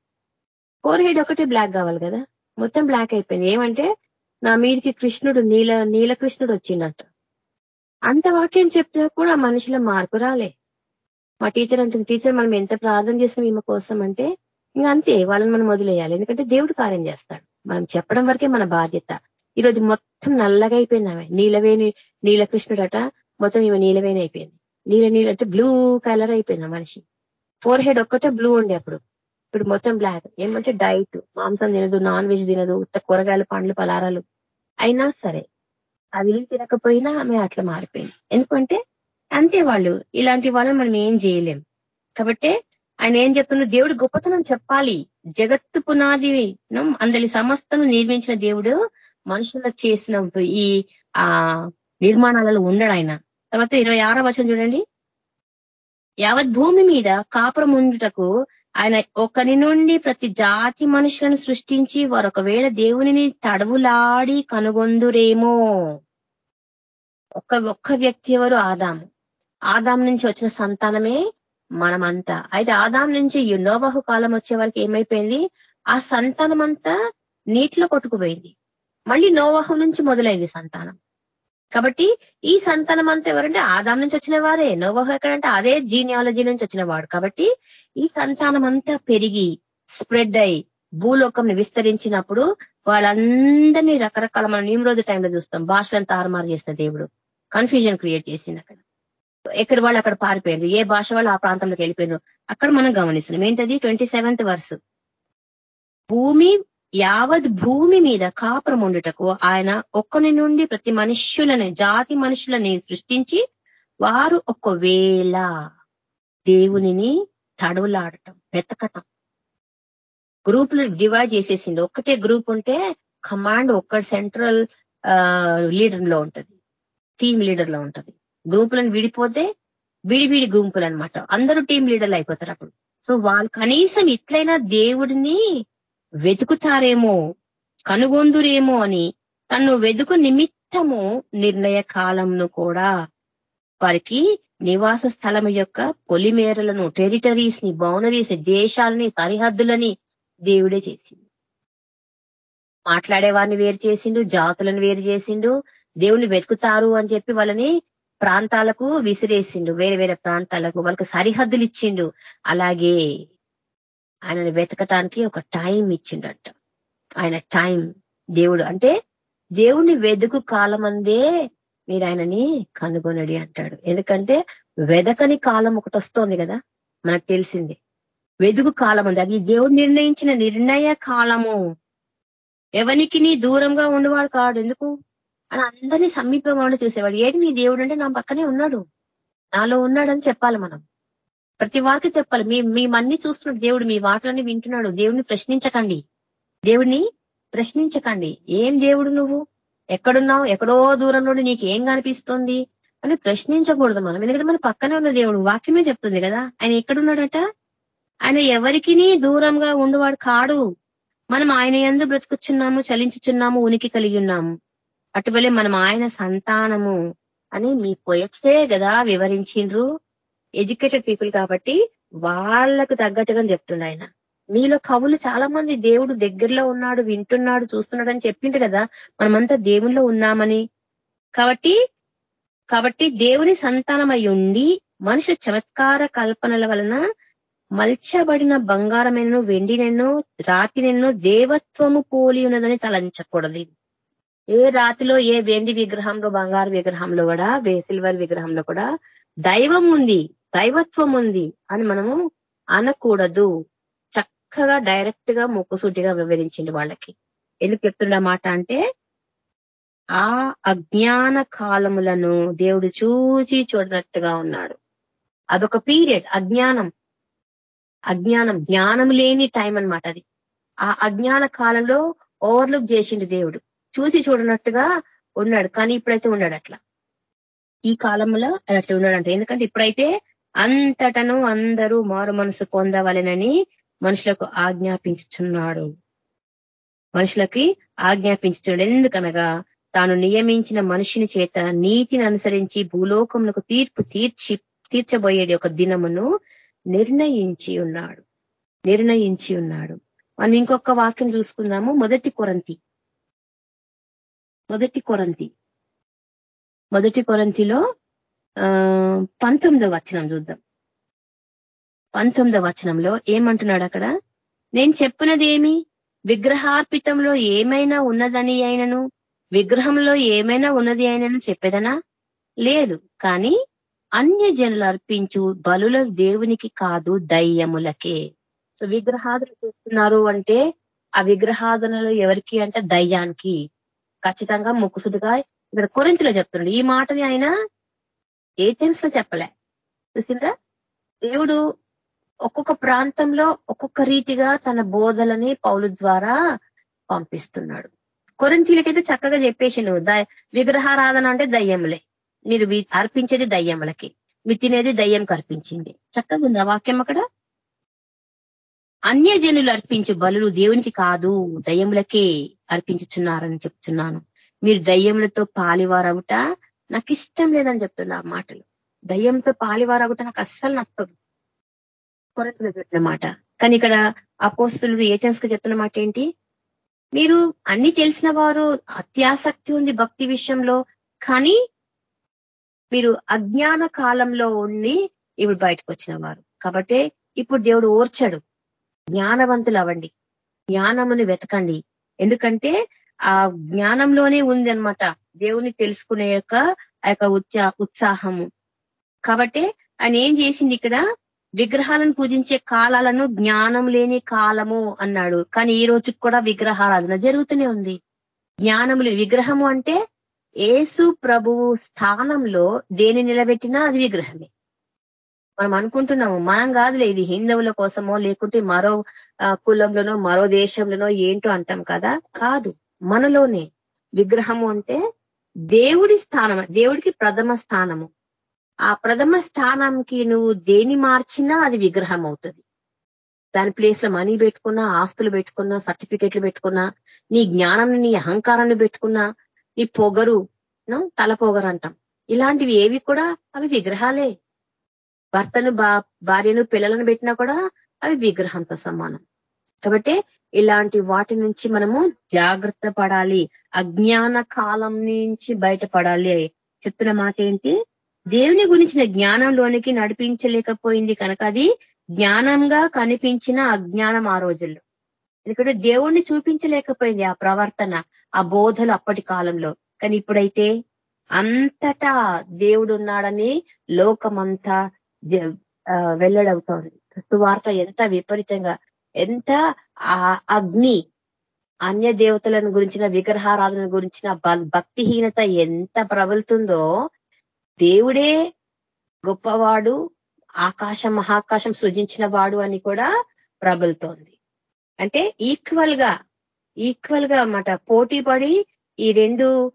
ఫోర్ హెడ్ ఒకటే బ్లాక్ కావాలి కదా. మొత్తం బ్లాక్ అయిపోయింది. ఏమంటే నా మీదికి కృష్ణుడు నీల నీల కృష్ణుడు వచ్చిందంట. అంత వాక్యం చెప్తే కూడా మనిషిలో మార్పు రాలే. మా టీచర్ అంటుంది టీచర్ మనం ఎంత ప్రార్థన చేసినాం ఈమె కోసం అంటే ఇంకా అంతే వాళ్ళని మనం వదిలేయాలి. ఎందుకంటే దేవుడు కార్యం చేస్తాడు. మనం చెప్పడం వరకే మన బాధ్యత. ఈరోజు మొత్తం నల్లగా అయిపోయింది ఆమె. నీలవేణి నీలకృష్ణుడట మొత్తం ఈమె నీలవేణి అయిపోయింది. నీల నీళ్ళు అంటే బ్లూ కలర్ అయిపోయింది మనిషి. ఫోర్ హెడ్ ఒక్కటే బ్లూ ఉండే అప్పుడు. ఇప్పుడు మొత్తం బ్లాక్ ఏమంటే డైట్ మాంసం తినదు నాన్ వెజ్ తినదు ఉత్త కూరగాయలు పండ్లు పలారాలు. అయినా సరే అవి తినకపోయినా ఆమె అట్లా మారిపోయింది. ఎందుకంటే అంతే వాళ్ళు. ఇలాంటి వాళ్ళని మనం ఏం చేయలేం. కాబట్టి ఆయన ఏం చెప్తున్నారు దేవుడు గొప్పతనం చెప్పాలి. జగత్తు పునాది అందరి సమస్తను నిర్మించిన దేవుడు మనుషులకు చేసిన ఈ ఆ నిర్మాణాలలో ఉండడు ఆయన. తర్వాత ఇరవై ఆరో వచనం చూడండి. యావత్ భూమి మీద కాపురం ఉండుటకు ఆయన ఒకరి నుండి ప్రతి జాతి మనుషులను సృష్టించి వారు ఒకవేళ దేవునిని తడవులాడి కనుగొందురేమో. ఒక్క ఒక్క వ్యక్తి ఎవరు? ఆదాము. ఆదాం నుంచి వచ్చిన సంతానమే మనమంతా. అయితే ఆదాం నుంచి నోబహు కాలం వచ్చే వరకు ఏమైపోయింది? ఆ సంతానం అంతా నీటిలో కొట్టుకుపోయింది. మళ్ళీ నోవాహు నుంచి మొదలైంది సంతానం. కాబట్టి ఈ సంతానం అంతా ఎవరంటే ఆదాం నుంచి వచ్చిన వారే. నోవాహు ఎక్కడంటే అదే జీనియాలజీ నుంచి వచ్చిన వాడు. కాబట్టి ఈ సంతానం అంతా పెరిగి స్ప్రెడ్ అయి భూలోకంని విస్తరించినప్పుడు వాళ్ళందరినీ రకరకాల మనం నిమ్రోజు టైంలో చూస్తాం. భాషలను తారుమారు చేసిన దేవుడు. కన్ఫ్యూజన్ క్రియేట్ చేసింది అక్కడ. ఎక్కడ వాళ్ళు అక్కడ పారిపోయారు ఏ భాష వాళ్ళు ఆ ప్రాంతంలోకి వెళ్ళిపోయారు అక్కడ మనం గమనిస్తున్నాం. ఏంటది? ట్వంటీ సెవెంత్ వర్స్ భూమి యావత్ భూమి మీద కాపురం ఉండుటకు ఆయన ఒక్కని నుండి ప్రతి మనుష్యులని జాతి మనుషులని సృష్టించి వారు ఒకవేళ దేవునిని తడవులాడటం వెతకటం. గ్రూపులు డివైడ్ చేసేసింది. ఒక్కటే గ్రూప్ ఉంటే కమాండ్ ఒక్క సెంట్రల్ లీడర్లో ఉంటది. టీమ్ లీడర్లో ఉంటది. గ్రూపులను విడిపోతే విడివిడి గుంపులు అనమాట అందరూ టీం లీడర్లు అయిపోతారు అప్పుడు. సో వాళ్ళు కనీసం ఇట్లయినా దేవుడిని వెతుకుతారేమో కనుగొందురేమో అని తను వెతుకు నిమిత్తము నిర్ణయ కాలంను కూడా వారికి నివాస స్థలం యొక్క పొలిమేరలను టెరిటరీస్ని బౌండరీస్ని దేశాలని సరిహద్దులని దేవుడే చేసిండు. మాట్లాడే వారిని వేరు చేసిండు జాతులను వేరు చేసిండు దేవుని వెతుకుతారు అని చెప్పి వాళ్ళని ప్రాంతాలకు విసిరేసిండు వేరే వేరే ప్రాంతాలకు వాళ్ళకి సరిహద్దులు ఇచ్చిండు. అలాగే ఆయనను వెతకటానికి ఒక టైం ఇచ్చిండట. ఆయన టైం దేవుడు అంటే దేవుణ్ణి వెదుకు కాలమందే మీరు ఆయనని కనుగొనడి అంటాడు. ఎందుకంటే వెదకని కాలం ఒకటి వస్తోంది కదా మనకు తెలిసింది. వెదుగు కాలం ఉంది అది దేవుడు నిర్ణయించిన నిర్ణయ కాలము. ఎవరికి నీ దూరంగా ఉండేవాడు కాడు ఎందుకు? అని అందరినీ సమీపంగా ఉండి చూసేవాడు. ఏంటి నీ దేవుడు అంటే నా పక్కనే ఉన్నాడు. నాలో ఉన్నాడని చెప్పాలి మనం. ప్రతి వారికి చెప్పాలి. మీ మేమన్నీ చూస్తున్నాడు దేవుడు మీ వాటలన్నీ వింటున్నాడు. దేవుడిని ప్రశ్నించకండి. దేవుడిని ప్రశ్నించకండి. ఏం దేవుడు నువ్వు? ఎక్కడున్నావు? ఎక్కడో దూరం నుండి నీకు ఏం కనిపిస్తుంది? అని ప్రశ్నించకూడదు మనం. ఎందుకంటే మన పక్కనే ఉన్న దేవుడు వాక్యమే చెప్తుంది కదా. ఆయన ఎక్కడున్నాడట? ఆయన ఎవరికి దూరంగా ఉండేవాడు కాడు. మనం ఆయన ఎందు బ్రతుకుచున్నాము చలించుచున్నాము ఉనికి కలిగి ఉన్నాము. అటువలే మనం ఆయన సంతానము అని మీ పొయట్సే కదా వివరించిండ్రు. ఎడ్యుకేటెడ్ పీపుల్ కాబట్టి వాళ్ళకు తగ్గట్టుగా చెప్తుండ ఆయన. మీలో కవులు చాలా మంది దేవుడు దగ్గరలో ఉన్నాడు వింటున్నాడు చూస్తున్నాడు అని చెప్పింది కదా. మనమంతా దేవుల్లో ఉన్నామని. కాబట్టి కాబట్టి దేవుని సంతానమై ఉండి మనుషు చమత్కార కల్పనల వలన మల్చబడిన బంగారమైన వెండి నెన్నో రాతి నెన్నో దేవత్వము పోలి ఉన్నదని తలంచకూడదు. ఏ రాతిలో ఏ వెండి విగ్రహంలో బంగారు విగ్రహంలో కూడా వే సిల్వర్ విగ్రహంలో కూడా దైవం ఉంది. దైవత్వం ఉంది అని మనము అనకూడదు. చక్కగా డైరెక్ట్గా ముక్కుసూటిగా వివరించింది వాళ్ళకి. ఎందుకు చెప్తున్న మాట అంటే ఆ అజ్ఞాన కాలములను దేవుడు చూచి చూడనట్టుగా ఉన్నాడు. అదొక పీరియడ్ అజ్ఞానం. అజ్ఞానం జ్ఞానం లేని టైం అనమాట అది. ఆ అజ్ఞాన కాలంలో ఓవర్లుక్ చేసిండు దేవుడు. చూసి చూడనట్టుగా ఉన్నాడు కానీ ఇప్పుడైతే ఉన్నాడు అట్లా. ఈ కాలంలో అట్లా ఉన్నాడంట. ఎందుకంటే ఇప్పుడైతే అంతటను అందరూ మారు మనసు పొందవలెనని మనుషులకు ఆజ్ఞాపించుచున్నాడు. మనుషులకి ఆజ్ఞాపించుచున్నాడు. ఎందుకనగా తాను నియమించిన మనిషిని చేత నీతిని అనుసరించి భూలోకములకు తీర్పు తీర్చి తీర్చబోయేది ఒక దినమును నిర్ణయించి ఉన్నాడు. నిర్ణయించి ఉన్నాడు. మనం ఇంకొక వాక్యం చూసుకుందాము. మొదటి కొరంతి. మొదటి కొరంతి. మొదటి కొరంతిలో పంతొమ్మిదో వచనం చూద్దాం. పంతొమ్మిదో వచనంలో ఏమంటున్నాడు అక్కడ? నేను చెప్పినది ఏమి విగ్రహార్పితంలో ఏమైనా ఉన్నదని అయినను? విగ్రహంలో ఏమైనా ఉన్నది అయినను చెప్పేదనా? లేదు కానీ అన్య జనులు అర్పించు బలుల దేవునికి కాదు దయ్యములకే. సో విగ్రహాదన చేస్తున్నారు అంటే ఆ విగ్రహాదనలు ఎవరికి అంటే దయ్యానికి. ఖచ్చితంగా ముక్కుసుడిగా ఇక్కడ కొరింతలో చెప్తున్నాడు. ఈ మాటని ఆయన ఏథెన్స్లో చెప్పలే. చూసిండ్రా? దేవుడు ఒక్కొక్క ప్రాంతంలో ఒక్కొక్క రీతిగా తన బోధలని పౌలు ద్వారా పంపిస్తున్నాడు. కొరంతీలకైతే చక్కగా చెప్పేసిండు విగ్రహారాధన అంటే దయ్యములే. మీరు అర్పించేది దయ్యములకి. మీరు తినేది దయ్యం కర్పించింది. చక్కగా ఉంది వాక్యం అక్కడ? అన్యజనులు అర్పించు బలులు దేవునికి కాదు దయ్యములకే అర్పించుచున్నారని చెప్తున్నాను. మీరు దయ్యములతో పాలివారవుట నాకు ఇష్టం లేదని చెప్తున్నా మాటలు. దయ్యంతో పాలివారాగుట నాకు అస్సలు నచ్చదు. కొరత పెట్టిన మాట. కానీ ఇక్కడ అపోస్తులు ఏథెన్స్ చెప్తున్న మాట ఏంటి మీరు అన్ని తెలిసిన వారు అత్యాసక్తి ఉంది భక్తి విషయంలో కానీ మీరు అజ్ఞాన కాలంలో ఉండి ఇప్పుడు బయటకు వచ్చిన వారు. కాబట్టి ఇప్పుడు దేవుడు ఓర్చాడు. జ్ఞానవంతులు అవ్వండి జ్ఞానమును వెతకండి. ఎందుకంటే ఆ జ్ఞానంలోనే ఉంది అనమాట దేవుని తెలుసుకునే యొక్క ఆ యొక్క ఉత్సాహము. కాబట్టి ఆయన ఏం చేసింది ఇక్కడ? విగ్రహాలను పూజించే కాలాలను జ్ఞానం లేని కాలము అన్నాడు. కానీ ఈ రోజుకి కూడా విగ్రహారాధన జరుగుతూనే ఉంది. జ్ఞానం విగ్రహము అంటే ఏసు ప్రభువు స్థానంలో దేని నిలబెట్టినా అది విగ్రహమే. మనం అనుకుంటున్నాము మనం కాదులే ఇది హిందువుల కోసమో లేకుంటే మరో కులంలోనో మరో దేశంలోనో ఏంటో అంటాం కదా? కాదు. మనలోనే విగ్రహము అంటే దేవుడి స్థానం దేవుడికి ప్రథమ స్థానము. ఆ ప్రథమ స్థానంకి నువ్వు దేని మార్చినా అది విగ్రహం అవుతుంది. దాని ప్లేస్లో మనీ పెట్టుకున్నా ఆస్తులు పెట్టుకున్నా సర్టిఫికెట్లు పెట్టుకున్నా నీ జ్ఞానాన్ని నీ అహంకారాన్ని పెట్టుకున్నా నీ పొగరు తల పొగరు అంటాం. ఇలాంటివి ఏవి కూడా అవి విగ్రహాలే. భర్తను భార్యను పిల్లలను పెట్టినా కూడా అవి విగ్రహంతో సమానం. కాబట్టి ఇలాంటి వాటి నుంచి మనము జాగ్రత్త పడాలి. అజ్ఞాన కాలం నుంచి బయటపడాలి. చెప్తున్న మాట ఏంటి? దేవుని గురించిన జ్ఞానంలోనికి నడిపించలేకపోయింది కనుక అది జ్ఞానంగా కనిపించిన అజ్ఞానం ఆ రోజుల్లో. ఎందుకంటే దేవుణ్ణి చూపించలేకపోయింది ఆ ప్రవర్తన ఆ బోధలు అప్పటి కాలంలో. కానీ ఇప్పుడైతే అంతటా దేవుడు ఉన్నాడని లోకమంతా వెల్లడవుతోంది. వార్త ఎంత విపరీతంగా ఎంత ఆ అగ్ని అన్య దేవతలను గురించిన విగ్రహారాధన గురించిన భక్తిహీనత ఎంత ప్రబలుతుందో దేవుడే గొప్పవాడు ఆకాశం మహాకాశం సృజించిన వాడు అని కూడా ప్రబలుతోంది. అంటే ఈక్వల్గా ఈక్వల్గా అన్నమాట. పోటీ పడి ఈ రెండు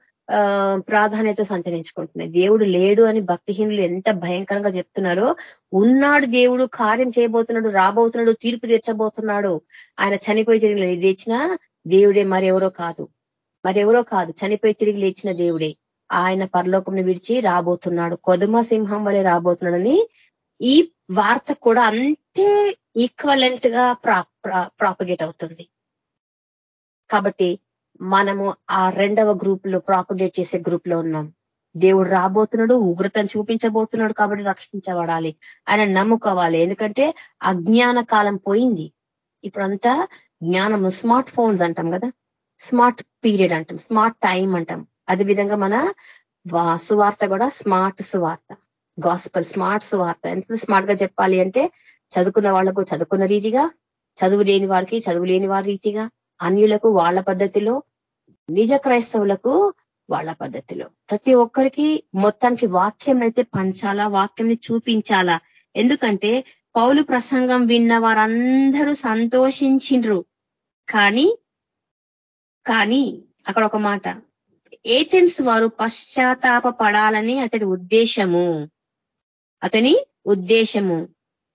ప్రాధాన్యత సంతరించుకుంటున్నాయి. దేవుడు లేడు అని భక్తిహీనులు ఎంత భయంకరంగా చెప్తున్నారో ఉన్నాడు దేవుడు కార్యం చేయబోతున్నాడు రాబోతున్నాడు తీర్పు తీర్చబోతున్నాడు. ఆయన చనిపోయి తిరిగి లేచిన దేవుడే మరెవరో కాదు. మరెవరో కాదు చనిపోయి తిరిగి లేచిన దేవుడే. ఆయన పరలోకం విడిచి రాబోతున్నాడు. కొదుమ సింహం వలె రాబోతున్నాడని ఈ వార్త కూడా అంతే ఈక్వలెంట్గా ప్రాపగేట్ అవుతుంది. కాబట్టి మనము ఆ రెండవ గ్రూప్లో ప్రాపగేట్ చేసే గ్రూప్లో ఉన్నాం. దేవుడు రాబోతున్నాడు ఉగ్రతను చూపించబోతున్నాడు కాబట్టి రక్షించబడాలి ఆయన నమ్ముకోవాలి ఎందుకంటే అజ్ఞాన కాలం పోయింది. ఇప్పుడంతా జ్ఞానము స్మార్ట్ ఫోన్స్ అంటాం కదా. స్మార్ట్ పీరియడ్ అంటాం స్మార్ట్ టైం అంటాం. అదే విధంగా మన సువార్త కూడా స్మార్ట్ సువార్త. గాస్పల్ స్మార్ట్ సువార్త. ఎంత స్మార్ట్గా చెప్పాలి అంటే చదువుకున్న వాళ్ళకు చదువుకున్న రీతిగా చదువు లేని వారికి చదువు లేని వారి రీతిగా అన్యులకు వాళ్ళ పద్ధతిలో నిజ క్రైస్తవులకు వాళ్ళ పద్ధతిలో. ప్రతి ఒక్కరికి మొత్తానికి వాక్యం అయితే పంచాలా వాక్యంని చూపించాలా? ఎందుకంటే పౌలు ప్రసంగం విన్న వారందరూ సంతోషించిండ్రు. కానీ కానీ అక్కడ ఒక మాట. ఏథెన్స్ వారు పశ్చాత్తాప పడాలని అతడి ఉద్దేశము. అతని ఉద్దేశము.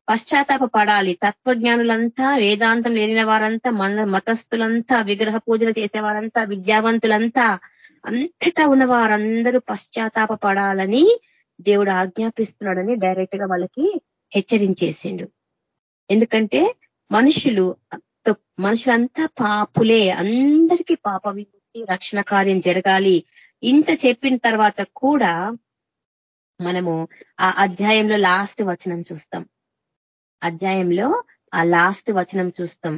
పశ్చాత్తాప పడాలి. తత్వజ్ఞానులంతా వేదాంతం లేని వారంతా మన మతస్థులంతా విగ్రహ పూజలు చేసేవారంతా విద్యావంతులంతా అంతటా ఉన్న వారందరూ పశ్చాత్తాప పడాలని దేవుడు ఆజ్ఞాపిస్తున్నాడని డైరెక్ట్గా వాళ్ళకి హెచ్చరించేసిండు. ఎందుకంటే మనుషులు మనుషులంతా పాపులే. అందరికీ పాప విముక్తి రక్షణ కార్యం జరగాలి. ఇంత చెప్పిన తర్వాత కూడా మనము ఆ అధ్యాయంలో లాస్ట్ వచనం చూస్తాం. అధ్యాయంలో ఆ లాస్ట్ వచనం చూస్తాం.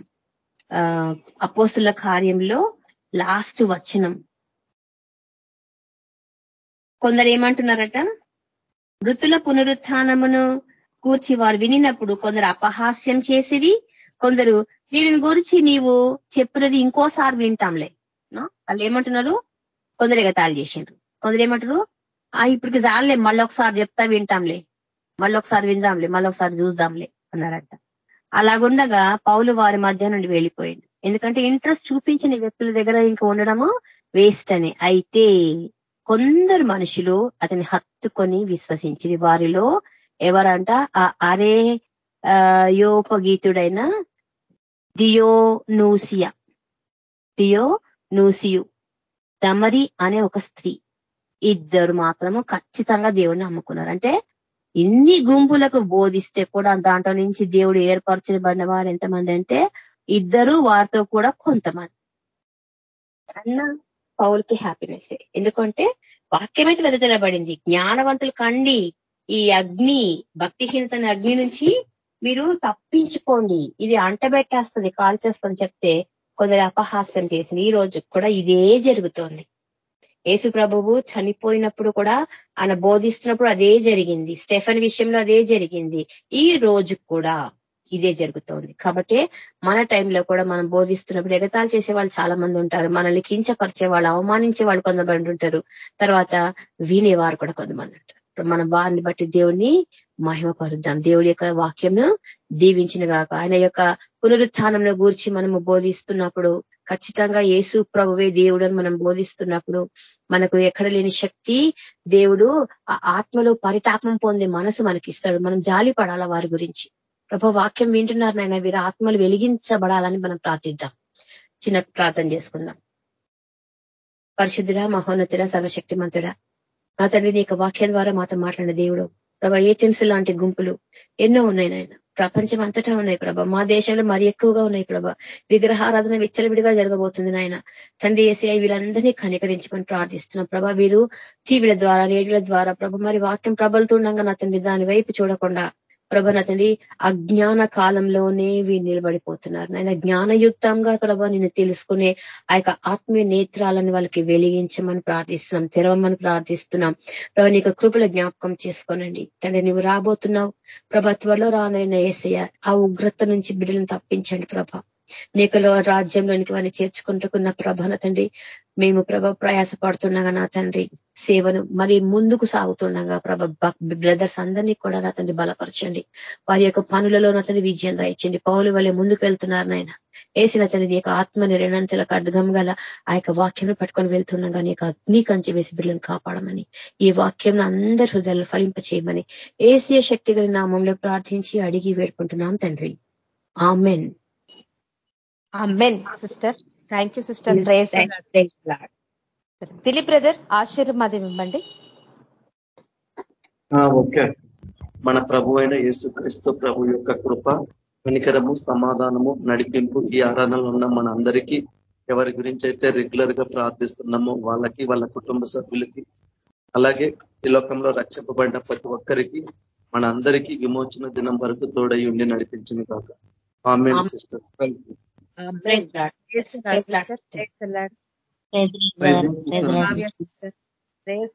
అపోస్తుల కార్యంలో లాస్ట్ వచనం. కొందరు ఏమంటున్నారట? మృతుల పునరుత్నమును కూర్చి వారు వినినప్పుడు కొందరు అపహాస్యం చేసిరి కొందరు దీనిని గురించి నీవు చెప్పినది ఇంకోసారి వింటాంలే. వాళ్ళు ఏమంటున్నారు? కొందరు ఎగతాళి చేసిండ్రు. కొందరు ఏమంటారు ఆ ఇప్పటికి జాలే మళ్ళీ ఒకసారి చెప్తా వింటాంలే. మళ్ళొకసారి విందాంలే మళ్ళీ ఒకసారి చూద్దాంలే. అన్నారట అలాగుండగా పౌలు వారి మధ్య నుండి వెళ్ళిపోయింది ఎందుకంటే ఇంట్రెస్ట్ చూపించిన వ్యక్తుల దగ్గర ఇంకా ఉండడము వేస్ట్ అని. అయితే కొందరు మనుషులు అతని హత్తుకొని విశ్వసించింది వారిలో ఎవరంట? ఆ అరే యోపగీతుడైన దియో నూసియా దియో దమరి అనే ఒక స్త్రీ. ఇద్దరు మాత్రము ఖచ్చితంగా దేవుణ్ణి నమ్ముకున్నారు. అంటే ఇన్ని గుంపులకు బోధిస్తే కూడా దాంట్లో నుంచి దేవుడు ఏర్పరచబడిన వారు ఎంతమంది అంటే ఇద్దరు వారితో కూడా కొంతమంది. అన్న పౌల్కి హ్యాపీనెస్ ఎందుకంటే వాక్యమైతే వెదజలబడింది జ్ఞానవంతులు కండి. ఈ అగ్ని భక్తిహీనతని అగ్ని నుంచి మీరు తప్పించుకోండి. ఇది అంటబెట్టేస్తుంది కాల్చేస్తుంది చెప్తే కొందరు అపహాస్యం చేసింది ఈ రోజు కూడా ఇదే జరుగుతోంది. యేసు ప్రభువు చనిపోయినప్పుడు కూడా ఆయన బోధిస్తున్నప్పుడు అదే జరిగింది. స్టెఫన్ విషయంలో అదే జరిగింది. ఈ రోజు కూడా ఇదే జరుగుతోంది. కాబట్టి మన టైంలో కూడా మనం బోధిస్తున్నప్పుడు ఎగతాలు చేసే వాళ్ళు చాలా మంది ఉంటారు. మనల్ని కించపరిచే వాళ్ళు అవమానించే వాళ్ళు కొంతమంది ఉంటారు. తర్వాత వినేవారు కూడా కొంతమంది ఉంటారు. మన వారిని బట్టి దేవుణ్ణి మహిమపరుద్దాం. దేవుడి యొక్క వాక్యంను దీవించిన గాక. ఆయన యొక్క పునరుత్థానంలో గూర్చి మనము బోధిస్తున్నప్పుడు ఖచ్చితంగా యేసు ప్రభువే దేవుడు మనం బోధిస్తున్నప్పుడు మనకు ఎక్కడ లేని శక్తి దేవుడు ఆ ఆత్మలో పరితాపం పొందే మనసు మనకి ఇస్తాడు మనం జాలి పడాల వారి గురించి. ప్రభు వాక్యం వింటున్నారు నాయన వీరి ఆత్మలు వెలిగించబడాలని మనం ప్రార్థిద్దాం. చిన్న ప్రార్థన చేసుకుందాం. పరిశుద్ధుడా మహోన్నతుడ సర్వశక్తిమంతుడా ఆ తండ్రి నీ వాక్యం ద్వారా మాతో మాట్లాడిన దేవుడు. ప్రభా ఏథెన్స్ లాంటి గుంపులు ఎన్నో ఉన్నాయి నాయన. ప్రపంచం అంతటా ఉన్నాయి ప్రభ. మా దేశంలో మరి ఎక్కువగా ఉన్నాయి ప్రభ. విగ్రహారాధన విచ్చలవిడిగా జరగబోతుంది నాయన. తండ్రి ఏసీ వీళ్ళందరినీ కనికరించమని ప్రార్థిస్తున్నాం ప్రభ. వీరు టీవీల ద్వారా రేడియోల ద్వారా ప్రభ మరి వాక్యం ప్రబలుతుండగా నా తండ్రి దాని వైపు చూడకుండా ప్రభ తండ్రి అజ్ఞాన కాలంలోనే వీరు నిలబడిపోతున్నారు. నాయన జ్ఞానయుక్తంగా ప్రభ నిన్ను తెలుసుకునే ఆ యొక్క ఆత్మీయ నేత్రాలను వాళ్ళకి వెలిగించమని ప్రార్థిస్తున్నాం తెరవమని ప్రార్థిస్తున్నాం. ప్రభ నీ కృపల జ్ఞాపకం చేసుకోనండి. తండ్రి నువ్వు రాబోతున్నావు. ప్రభ త్వరలో రానైనా ఏసయ్య ఆ ఉగ్రత నుంచి బిడ్డలను తప్పించండి ప్రభ. నీకులో రాజ్యంలోనికి వారిని చేర్చుకుంటుకున్న ప్రభన తండ్రి మేము ప్రభ ప్రయాస పడుతుండగా నా తండ్రి సేవను మరి ముందుకు సాగుతుండగా ప్రభ బ్రదర్స్ అందరినీ కూడా నా తండ్రి బలపరచండి. వారి యొక్క పనులలో నా తండ్రి విజయం దాయించండి. పౌలు వల్లే ముందుకు వెళ్తున్నారు నాయన. వేసిన తండ్రి నీ యొక్క ఆత్మని నిరణంతల అడ్గం గల ఆ యొక్క వాక్యం పట్టుకొని వెళ్తుండగా నీ అగ్ని కంచి వేసి బిడ్డలను కాపాడమని ఈ వాక్యం అందరి హృదయాలు ఫలింపచేయమని ఏసీయ శక్తి గల నామంలో ప్రార్థించి అడిగి వేడుకుంటున్నాం తండ్రి. Amen. Men sister thank you sister praise Dilip brother ఆశీర్వాదం ఇవ్వండి. ఓకే. మన ప్రభు అయిన యేసుక్రీస్తు ప్రభు యొక్క కృప కనికరము సమాధానము నడిపింపు ఈ ఆరాధనలో ఉన్న మన అందరికీ ఎవరి గురించి అయితే రెగ్యులర్గా ప్రార్థిస్తున్నామో వాళ్ళకి వాళ్ళ కుటుంబ సభ్యులకి అలాగే ఈ లోకంలో రక్షింపబడిన ప్రతి ఒక్కరికి మన అందరికీ విమోచన దినం వరకు తోడై ఉండి నడిపించింది కాక ఆమె sister Um, Praise God. Praise God. Praise the Lord. Praise the Lord. Praise the Lord.